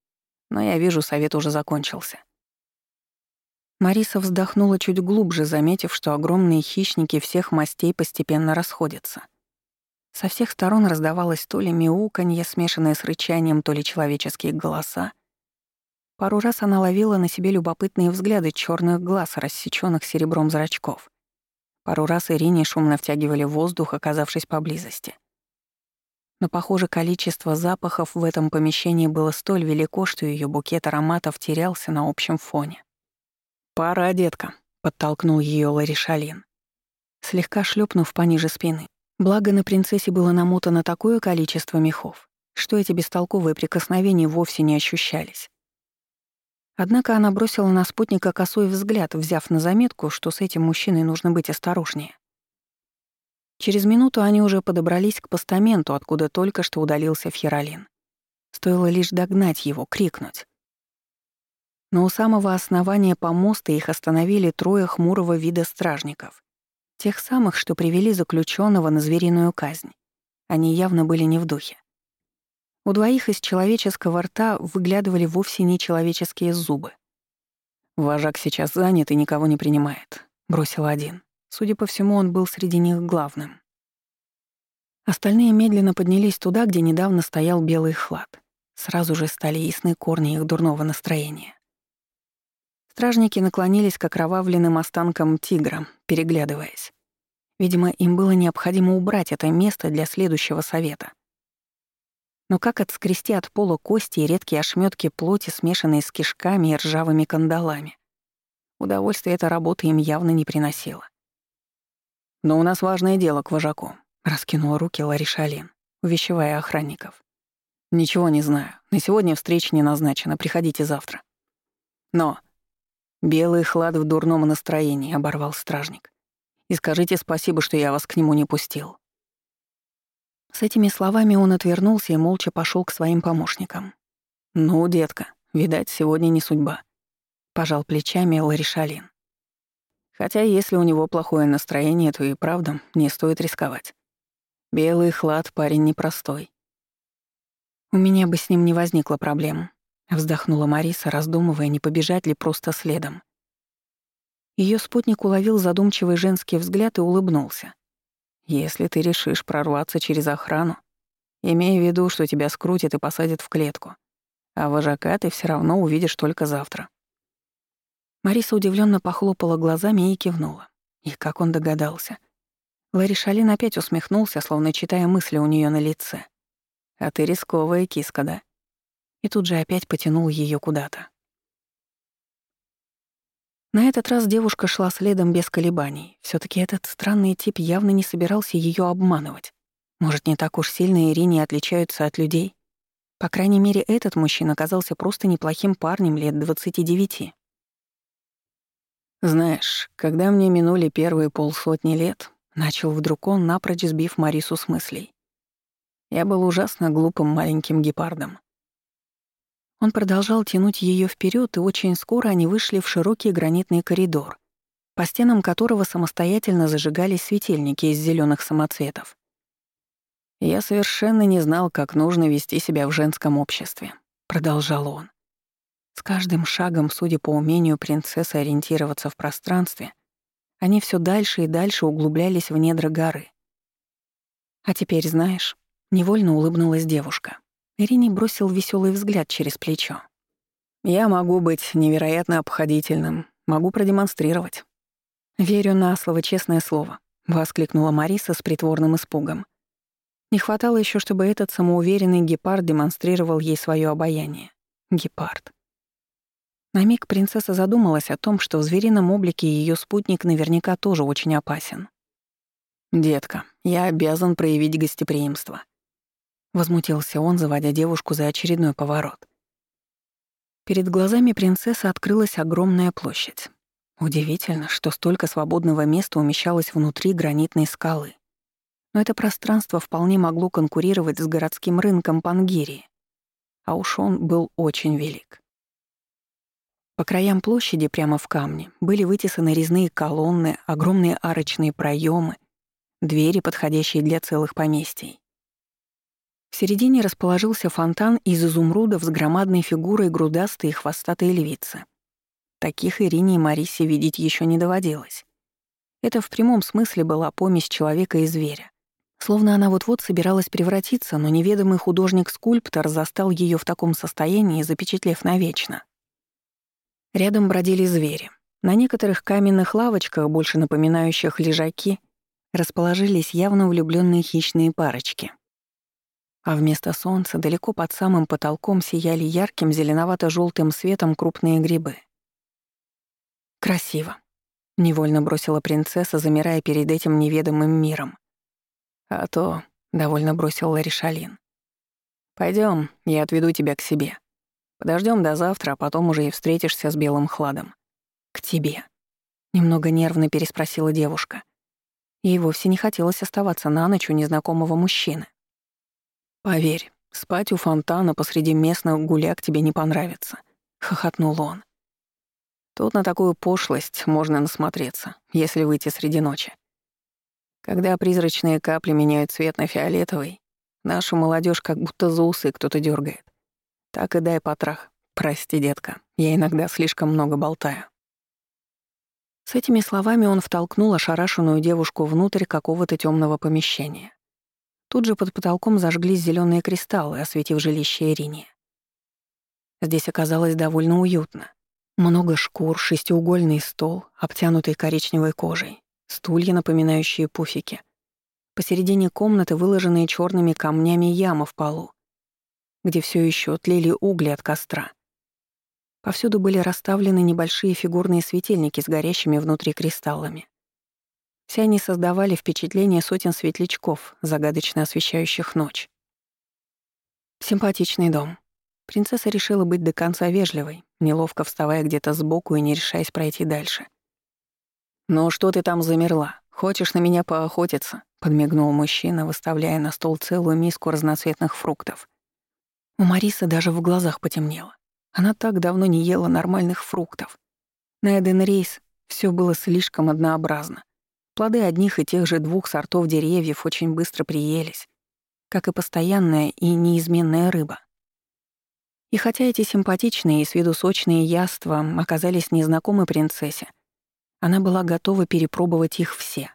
«Но я вижу, совет уже закончился». Мариса вздохнула чуть глубже, заметив, что огромные хищники всех мастей постепенно расходятся. Со всех сторон раздавалось то ли мяуканье, смешанное с рычанием, то ли человеческие голоса. Пару раз она ловила на себе любопытные взгляды черных глаз, рассечённых серебром зрачков. Пару раз Ирине шумно втягивали воздух, оказавшись поблизости. Но, похоже, количество запахов в этом помещении было столь велико, что ее букет ароматов терялся на общем фоне. «Пора, детка», — подтолкнул ее Ларишалин, слегка шлепнув пониже спины. Благо на принцессе было намотано такое количество мехов, что эти бестолковые прикосновения вовсе не ощущались. Однако она бросила на спутника косой взгляд, взяв на заметку, что с этим мужчиной нужно быть осторожнее. Через минуту они уже подобрались к постаменту, откуда только что удалился Фьеролин. Стоило лишь догнать его, крикнуть. Но у самого основания помоста их остановили трое хмурого вида стражников. Тех самых, что привели заключенного на звериную казнь. Они явно были не в духе. У двоих из человеческого рта выглядывали вовсе не человеческие зубы. «Вожак сейчас занят и никого не принимает», — бросил один. Судя по всему, он был среди них главным. Остальные медленно поднялись туда, где недавно стоял белый хлад. Сразу же стали ясны корни их дурного настроения. Стражники наклонились к окровавленным останкам тигра, переглядываясь. Видимо, им было необходимо убрать это место для следующего совета. Но как отскрести от пола кости и редкие ошметки плоти, смешанные с кишками и ржавыми кандалами? Удовольствие эта работа им явно не приносила. «Но у нас важное дело к вожаку», — раскинула руки Ларишалин, увещевая охранников. «Ничего не знаю. На сегодня встреча не назначена. Приходите завтра». «Но...» «Белый хлад в дурном настроении», — оборвал стражник. «И скажите спасибо, что я вас к нему не пустил». С этими словами он отвернулся и молча пошел к своим помощникам. «Ну, детка, видать, сегодня не судьба», — пожал плечами Ларишалин. «Хотя если у него плохое настроение, то и правда не стоит рисковать. Белый хлад парень непростой». «У меня бы с ним не возникло проблем», Вздохнула Мариса, раздумывая, не побежать ли просто следом. Ее спутник уловил задумчивый женский взгляд и улыбнулся. «Если ты решишь прорваться через охрану, имей в виду, что тебя скрутят и посадят в клетку, а вожака ты все равно увидишь только завтра». Мариса удивленно похлопала глазами и кивнула. И как он догадался. Ларри Шалин опять усмехнулся, словно читая мысли у нее на лице. «А ты рисковая киска, да?» и тут же опять потянул ее куда-то. На этот раз девушка шла следом без колебаний. все таки этот странный тип явно не собирался ее обманывать. Может, не так уж сильно Ирине отличаются от людей? По крайней мере, этот мужчина оказался просто неплохим парнем лет 29. «Знаешь, когда мне минули первые полсотни лет, начал вдруг он, напрочь сбив Марису с мыслей. Я был ужасно глупым маленьким гепардом. Он продолжал тянуть ее вперед, и очень скоро они вышли в широкий гранитный коридор, по стенам которого самостоятельно зажигались светильники из зеленых самоцветов. «Я совершенно не знал, как нужно вести себя в женском обществе», — продолжал он. С каждым шагом, судя по умению принцессы ориентироваться в пространстве, они все дальше и дальше углублялись в недра горы. «А теперь знаешь», — невольно улыбнулась девушка. Ирине бросил веселый взгляд через плечо. «Я могу быть невероятно обходительным, могу продемонстрировать». «Верю на слово, честное слово», — воскликнула Мариса с притворным испугом. Не хватало еще, чтобы этот самоуверенный гепард демонстрировал ей свое обаяние. Гепард. На миг принцесса задумалась о том, что в зверином облике ее спутник наверняка тоже очень опасен. «Детка, я обязан проявить гостеприимство», Возмутился он, заводя девушку за очередной поворот. Перед глазами принцессы открылась огромная площадь. Удивительно, что столько свободного места умещалось внутри гранитной скалы. Но это пространство вполне могло конкурировать с городским рынком Пангирии. А уж он был очень велик. По краям площади, прямо в камне, были вытесаны резные колонны, огромные арочные проемы, двери, подходящие для целых поместий. В середине расположился фонтан из изумрудов с громадной фигурой грудастой и хвостатой львицы. Таких Ирине и Марисе видеть еще не доводилось. Это в прямом смысле была помесь человека и зверя. Словно она вот-вот собиралась превратиться, но неведомый художник-скульптор застал ее в таком состоянии, запечатлев навечно. Рядом бродили звери. На некоторых каменных лавочках, больше напоминающих лежаки, расположились явно влюбленные хищные парочки — а вместо солнца далеко под самым потолком сияли ярким зеленовато желтым светом крупные грибы. «Красиво», — невольно бросила принцесса, замирая перед этим неведомым миром. «А то», — довольно бросил Ларишалин. Пойдем, я отведу тебя к себе. Подождем до завтра, а потом уже и встретишься с белым хладом. К тебе. Немного нервно переспросила девушка. Ей вовсе не хотелось оставаться на ночь у незнакомого мужчины. «Поверь, спать у фонтана посреди местных гуляк тебе не понравится», — хохотнул он. Тут на такую пошлость можно насмотреться, если выйти среди ночи. Когда призрачные капли меняют цвет на фиолетовый, нашу молодежь как будто за усы кто-то дергает. Так и дай потрах. Прости, детка, я иногда слишком много болтаю. С этими словами он втолкнул ошарашенную девушку внутрь какого-то темного помещения. Тут же под потолком зажглись зеленые кристаллы, осветив жилище Ирине. Здесь оказалось довольно уютно. Много шкур, шестиугольный стол, обтянутый коричневой кожей, стулья, напоминающие пуфики. Посередине комнаты выложенные черными камнями ямы в полу, где все еще тлели угли от костра. Повсюду были расставлены небольшие фигурные светильники с горящими внутри кристаллами. Все они создавали впечатление сотен светлячков, загадочно освещающих ночь. Симпатичный дом. Принцесса решила быть до конца вежливой, неловко вставая где-то сбоку и не решаясь пройти дальше. «Ну что ты там замерла? Хочешь на меня поохотиться?» — подмигнул мужчина, выставляя на стол целую миску разноцветных фруктов. У Марисы даже в глазах потемнело. Она так давно не ела нормальных фруктов. На Эден Рейс все было слишком однообразно. Плоды одних и тех же двух сортов деревьев очень быстро приелись, как и постоянная и неизменная рыба. И хотя эти симпатичные и с виду сочные яства оказались незнакомы принцессе, она была готова перепробовать их все.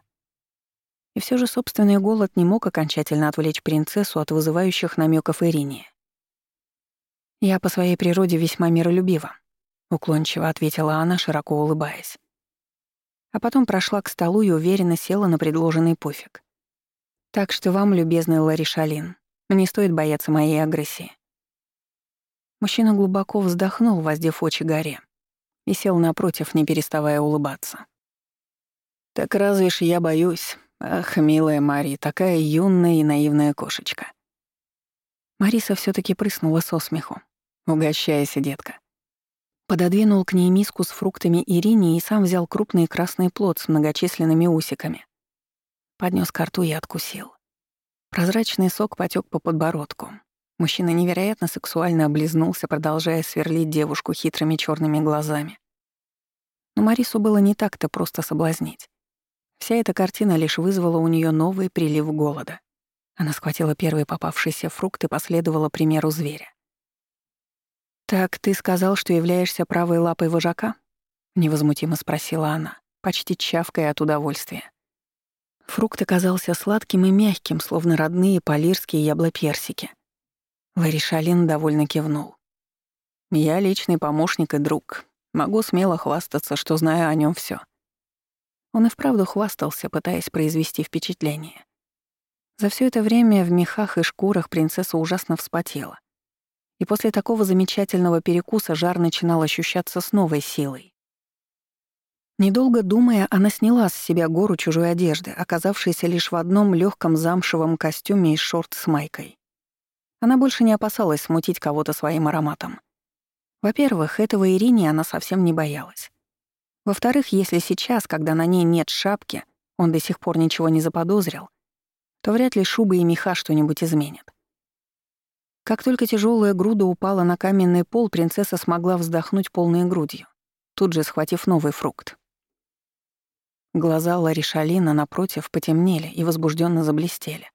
И все же собственный голод не мог окончательно отвлечь принцессу от вызывающих намеков Ирине. «Я по своей природе весьма миролюбива», — уклончиво ответила она, широко улыбаясь. А потом прошла к столу и уверенно села на предложенный пуфик. «Так что вам, любезный Ларишалин, не стоит бояться моей агрессии. Мужчина глубоко вздохнул, воздев очи горе, и сел напротив, не переставая улыбаться. «Так разве ж я боюсь? Ах, милая Мари, такая юная и наивная кошечка». Мариса все таки прыснула со смеху. «Угощайся, детка». Пододвинул к ней миску с фруктами Ирине и сам взял крупный красный плод с многочисленными усиками. Поднес к рту и откусил. Прозрачный сок потек по подбородку, Мужчина невероятно сексуально облизнулся, продолжая сверлить девушку хитрыми черными глазами. Но Марису было не так-то просто соблазнить. Вся эта картина лишь вызвала у нее новый прилив голода. Она схватила первый попавшийся фрукт и последовала примеру зверя. «Так ты сказал, что являешься правой лапой вожака?» — невозмутимо спросила она, почти чавкая от удовольствия. Фрукт оказался сладким и мягким, словно родные полирские яблоперсики. Ларишалин довольно кивнул. «Я личный помощник и друг. Могу смело хвастаться, что знаю о нем все. Он и вправду хвастался, пытаясь произвести впечатление. За все это время в мехах и шкурах принцесса ужасно вспотела. И после такого замечательного перекуса жар начинал ощущаться с новой силой. Недолго думая, она сняла с себя гору чужой одежды, оказавшейся лишь в одном легком замшевом костюме и шорт с майкой. Она больше не опасалась смутить кого-то своим ароматом. Во-первых, этого Ирине она совсем не боялась. Во-вторых, если сейчас, когда на ней нет шапки, он до сих пор ничего не заподозрил, то вряд ли шуба и меха что-нибудь изменят. Как только тяжелая груда упала на каменный пол, принцесса смогла вздохнуть полной грудью, тут же схватив новый фрукт. Глаза Лари Шалина, напротив, потемнели и возбужденно заблестели.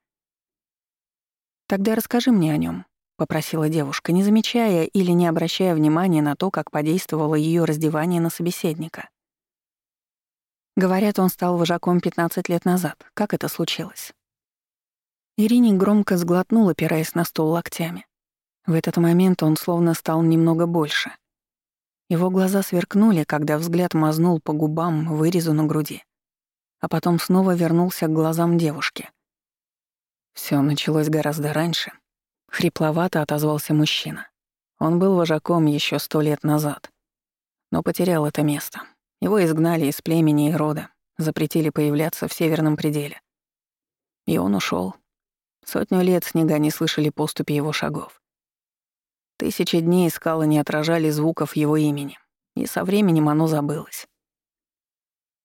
«Тогда расскажи мне о нем, попросила девушка, не замечая или не обращая внимания на то, как подействовало ее раздевание на собеседника. Говорят, он стал вожаком 15 лет назад. Как это случилось? Ирине громко сглотнула, опираясь на стол локтями. В этот момент он словно стал немного больше. Его глаза сверкнули, когда взгляд мазнул по губам, вырезу на груди. А потом снова вернулся к глазам девушки — все началось гораздо раньше. Хрипловато отозвался мужчина. Он был вожаком еще сто лет назад, но потерял это место. Его изгнали из племени и рода, запретили появляться в северном пределе. И он ушел. Сотню лет снега не слышали поступи его шагов. Тысячи дней скалы не отражали звуков его имени, и со временем оно забылось.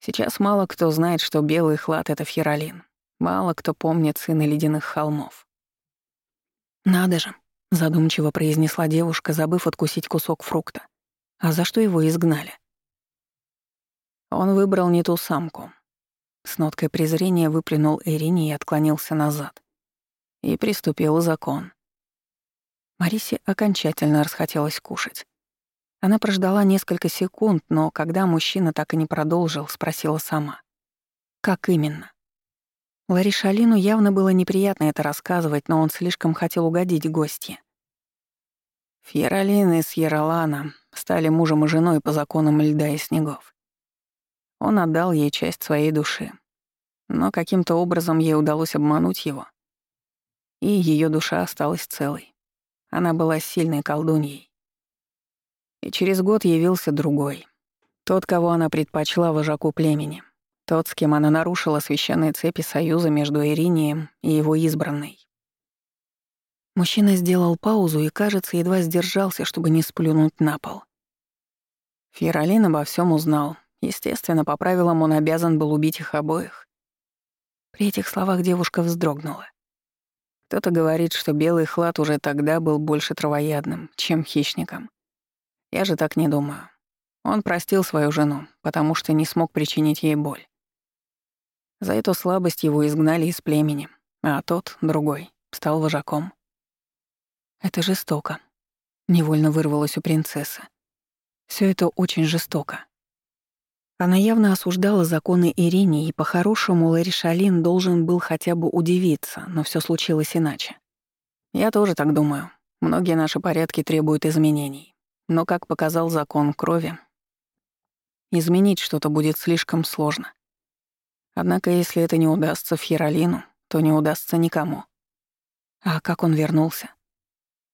Сейчас мало кто знает, что белый хлад — это Фьеролин, Мало кто помнит сына ледяных холмов. «Надо же», — задумчиво произнесла девушка, забыв откусить кусок фрукта. «А за что его изгнали?» Он выбрал не ту самку. С ноткой презрения выплюнул Ирине и отклонился назад. И приступил закон. Марисе окончательно расхотелось кушать. Она прождала несколько секунд, но когда мужчина так и не продолжил, спросила сама. «Как именно?» Ларишалину явно было неприятно это рассказывать, но он слишком хотел угодить гостье. Фьеролин и Сьеролана стали мужем и женой по законам льда и снегов. Он отдал ей часть своей души. Но каким-то образом ей удалось обмануть его. И ее душа осталась целой. Она была сильной колдуньей. И через год явился другой. Тот, кого она предпочла вожаку племени. Тот, с кем она нарушила священные цепи союза между Иринием и его избранной. Мужчина сделал паузу и, кажется, едва сдержался, чтобы не сплюнуть на пол. Фьеролин обо всем узнал. Естественно, по правилам он обязан был убить их обоих. При этих словах девушка вздрогнула. Кто-то говорит, что белый хлад уже тогда был больше травоядным, чем хищником. Я же так не думаю. Он простил свою жену, потому что не смог причинить ей боль. За эту слабость его изгнали из племени, а тот, другой, стал вожаком. Это жестоко. Невольно вырвалось у принцессы. Все это очень жестоко. Она явно осуждала законы Ирине, и по-хорошему Лэри Шалин должен был хотя бы удивиться, но все случилось иначе. Я тоже так думаю. Многие наши порядки требуют изменений. Но, как показал закон крови, изменить что-то будет слишком сложно. Однако, если это не удастся Фьеролину, то не удастся никому. А как он вернулся?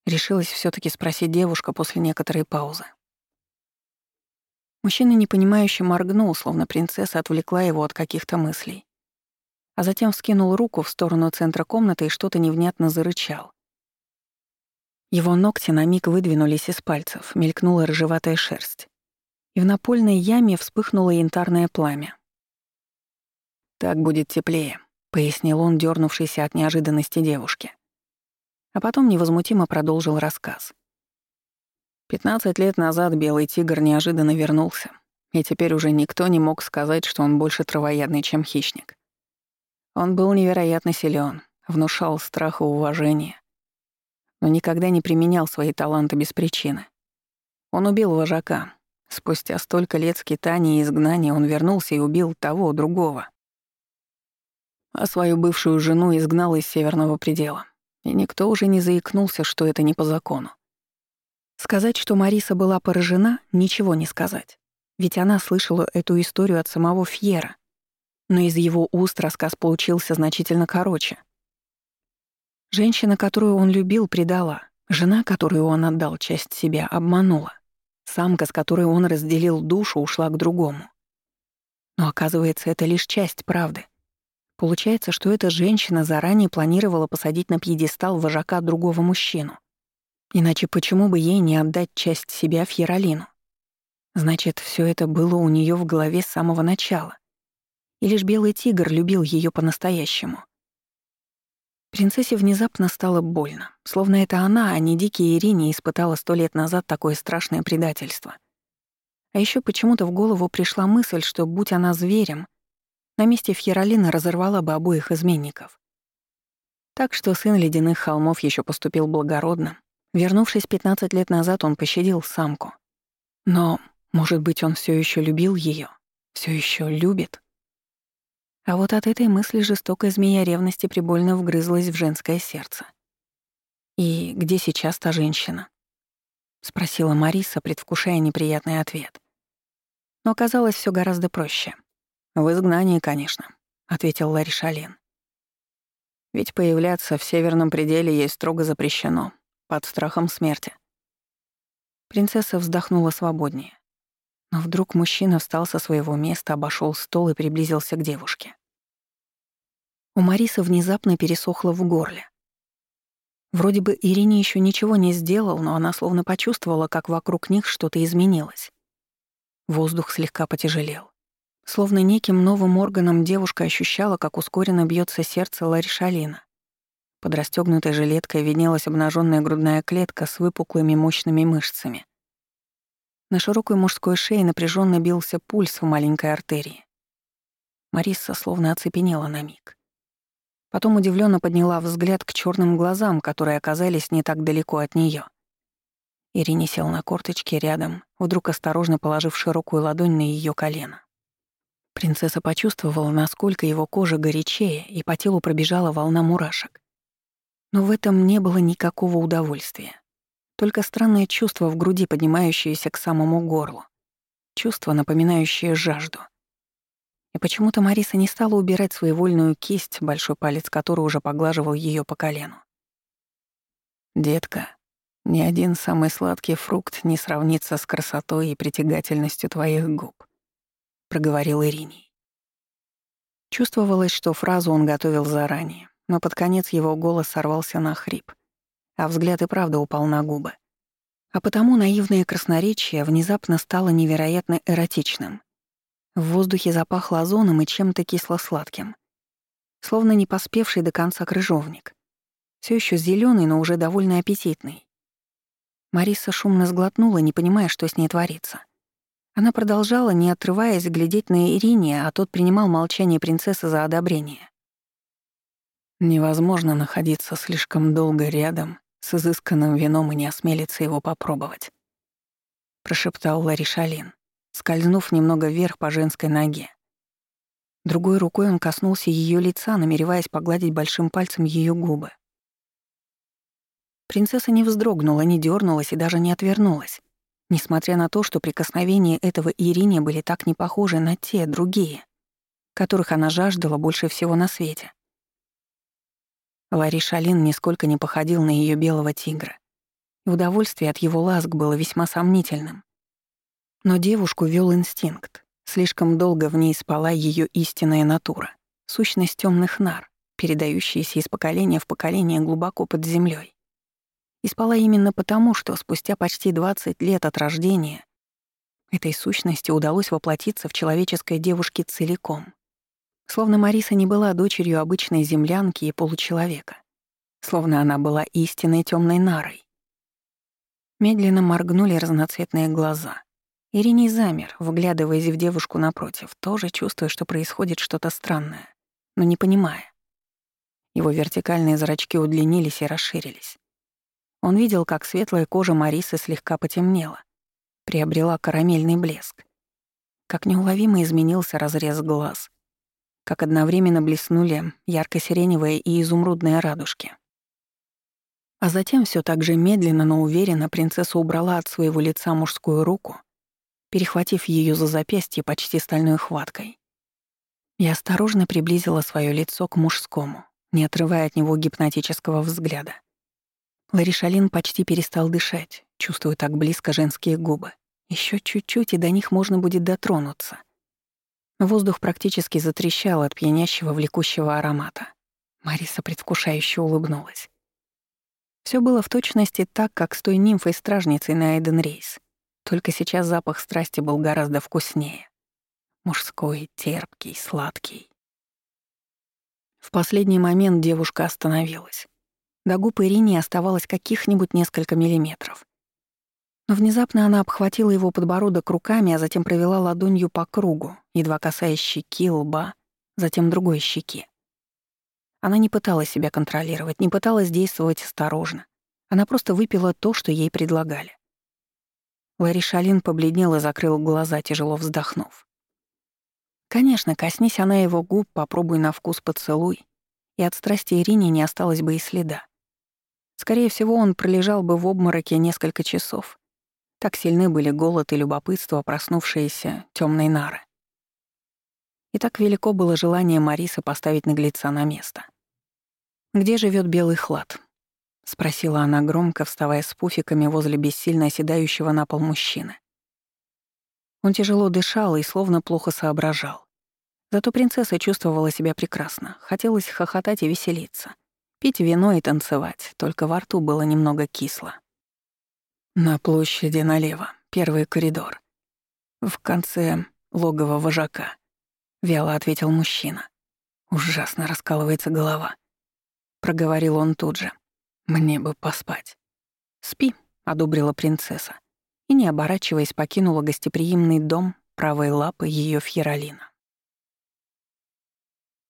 Решилась все таки спросить девушка после некоторой паузы. Мужчина непонимающе моргнул, словно принцесса отвлекла его от каких-то мыслей. А затем вскинул руку в сторону центра комнаты и что-то невнятно зарычал. Его ногти на миг выдвинулись из пальцев, мелькнула рыжеватая шерсть. И в напольной яме вспыхнуло янтарное пламя. «Так будет теплее», — пояснил он, дернувшийся от неожиданности девушки. А потом невозмутимо продолжил рассказ. Пятнадцать лет назад белый тигр неожиданно вернулся, и теперь уже никто не мог сказать, что он больше травоядный, чем хищник. Он был невероятно силен, внушал страх и уважение, но никогда не применял свои таланты без причины. Он убил вожака. Спустя столько лет скитания и изгнания он вернулся и убил того, другого. А свою бывшую жену изгнал из северного предела. И никто уже не заикнулся, что это не по закону. Сказать, что Мариса была поражена, ничего не сказать. Ведь она слышала эту историю от самого Фьера. Но из его уст рассказ получился значительно короче. Женщина, которую он любил, предала. Жена, которую он отдал часть себя, обманула. Самка, с которой он разделил душу, ушла к другому. Но оказывается, это лишь часть правды. Получается, что эта женщина заранее планировала посадить на пьедестал вожака другого мужчину. Иначе почему бы ей не отдать часть себя Фьеролину? Значит, все это было у нее в голове с самого начала. И лишь белый тигр любил ее по-настоящему. Принцессе внезапно стало больно, словно это она, а не дикий Ирине, испытала сто лет назад такое страшное предательство. А еще почему-то в голову пришла мысль, что, будь она зверем, на месте Фьеролина разорвала бы обоих изменников. Так что сын ледяных холмов еще поступил благородно, Вернувшись 15 лет назад, он пощадил самку. Но, может быть, он все еще любил ее, все еще любит. А вот от этой мысли жестокая змея ревности прибольно вгрызлась в женское сердце. «И где сейчас та женщина?» — спросила Мариса, предвкушая неприятный ответ. Но оказалось все гораздо проще. «В изгнании, конечно», — ответил Ларри Шален. «Ведь появляться в северном пределе ей строго запрещено, под страхом смерти. Принцесса вздохнула свободнее. Но вдруг мужчина встал со своего места, обошел стол и приблизился к девушке. У Марисы внезапно пересохло в горле. Вроде бы Ирине еще ничего не сделал, но она словно почувствовала, как вокруг них что-то изменилось. Воздух слегка потяжелел. Словно неким новым органом девушка ощущала, как ускоренно бьется сердце Ларишалина. Под расстёгнутой жилеткой виднелась обнаженная грудная клетка с выпуклыми мощными мышцами. На широкой мужской шее напряженно бился пульс в маленькой артерии. Мариса словно оцепенела на миг. Потом удивленно подняла взгляд к черным глазам, которые оказались не так далеко от нее. Ирине сел на корточке рядом, вдруг осторожно положив широкую ладонь на ее колено. Принцесса почувствовала, насколько его кожа горячее, и по телу пробежала волна мурашек. Но в этом не было никакого удовольствия. Только странное чувство в груди, поднимающееся к самому горлу. Чувство, напоминающее жажду. И почему-то Мариса не стала убирать своевольную кисть, большой палец которой уже поглаживал ее по колену. «Детка, ни один самый сладкий фрукт не сравнится с красотой и притягательностью твоих губ», — проговорил Ириней. Чувствовалось, что фразу он готовил заранее, но под конец его голос сорвался на хрип, а взгляд и правда упал на губы. А потому наивное красноречие внезапно стало невероятно эротичным. В воздухе запахло озоном и чем-то кисло-сладким. Словно не поспевший до конца крыжовник. Все еще зеленый, но уже довольно аппетитный. Мариса шумно сглотнула, не понимая, что с ней творится. Она продолжала, не отрываясь, глядеть на Ирине, а тот принимал молчание принцессы за одобрение. Невозможно находиться слишком долго рядом с изысканным вином и не осмелиться его попробовать. Прошептал Ларишалин скользнув немного вверх по женской ноге. Другой рукой он коснулся ее лица, намереваясь погладить большим пальцем ее губы. Принцесса не вздрогнула, не дернулась и даже не отвернулась, несмотря на то, что прикосновения этого Ирине были так не похожи на те, другие, которых она жаждала больше всего на свете. Ларри Шалин нисколько не походил на ее белого тигра, и удовольствие от его ласк было весьма сомнительным. Но девушку вел инстинкт. Слишком долго в ней спала ее истинная натура, сущность темных нар, передающаяся из поколения в поколение глубоко под землей. И спала именно потому, что спустя почти 20 лет от рождения этой сущности удалось воплотиться в человеческой девушке целиком. Словно Мариса не была дочерью обычной землянки и получеловека. Словно она была истинной темной нарой. Медленно моргнули разноцветные глаза. Ириней замер, вглядываясь в девушку напротив, тоже чувствуя, что происходит что-то странное, но не понимая. Его вертикальные зрачки удлинились и расширились. Он видел, как светлая кожа Марисы слегка потемнела, приобрела карамельный блеск, как неуловимо изменился разрез глаз, как одновременно блеснули ярко-сиреневые и изумрудные радужки. А затем все так же медленно, но уверенно принцесса убрала от своего лица мужскую руку перехватив ее за запястье почти стальной хваткой. Я осторожно приблизила свое лицо к мужскому, не отрывая от него гипнотического взгляда. Ларишалин почти перестал дышать, чувствуя так близко женские губы. Еще чуть-чуть, и до них можно будет дотронуться. Воздух практически затрещал от пьянящего влекущего аромата. Мариса предвкушающе улыбнулась. Все было в точности так, как с той нимфой-стражницей на Эйден Рейс. Только сейчас запах страсти был гораздо вкуснее. Мужской, терпкий, сладкий. В последний момент девушка остановилась. До губ Ирине оставалось каких-нибудь несколько миллиметров. Но внезапно она обхватила его подбородок руками, а затем провела ладонью по кругу, едва касаясь щеки, лба, затем другой щеки. Она не пыталась себя контролировать, не пыталась действовать осторожно. Она просто выпила то, что ей предлагали. Ларри Шалин побледнел и закрыл глаза, тяжело вздохнув. Конечно, коснись она его губ, попробуй на вкус поцелуй, и от страсти Ирине не осталось бы и следа. Скорее всего, он пролежал бы в обмороке несколько часов. Так сильны были голод и любопытство, проснувшиеся темной нары. И так велико было желание Марисы поставить наглеца на место. Где живет белый хлад? — спросила она громко, вставая с пуфиками возле бессильно оседающего на пол мужчины. Он тяжело дышал и словно плохо соображал. Зато принцесса чувствовала себя прекрасно, хотелось хохотать и веселиться, пить вино и танцевать, только во рту было немного кисло. «На площади налево, первый коридор. В конце логова вожака», — вяло ответил мужчина. «Ужасно раскалывается голова», — проговорил он тут же. Мне бы поспать. Спи, одобрила принцесса. и, не оборачиваясь, покинула гостеприимный дом правой лапы ее Фьеролина.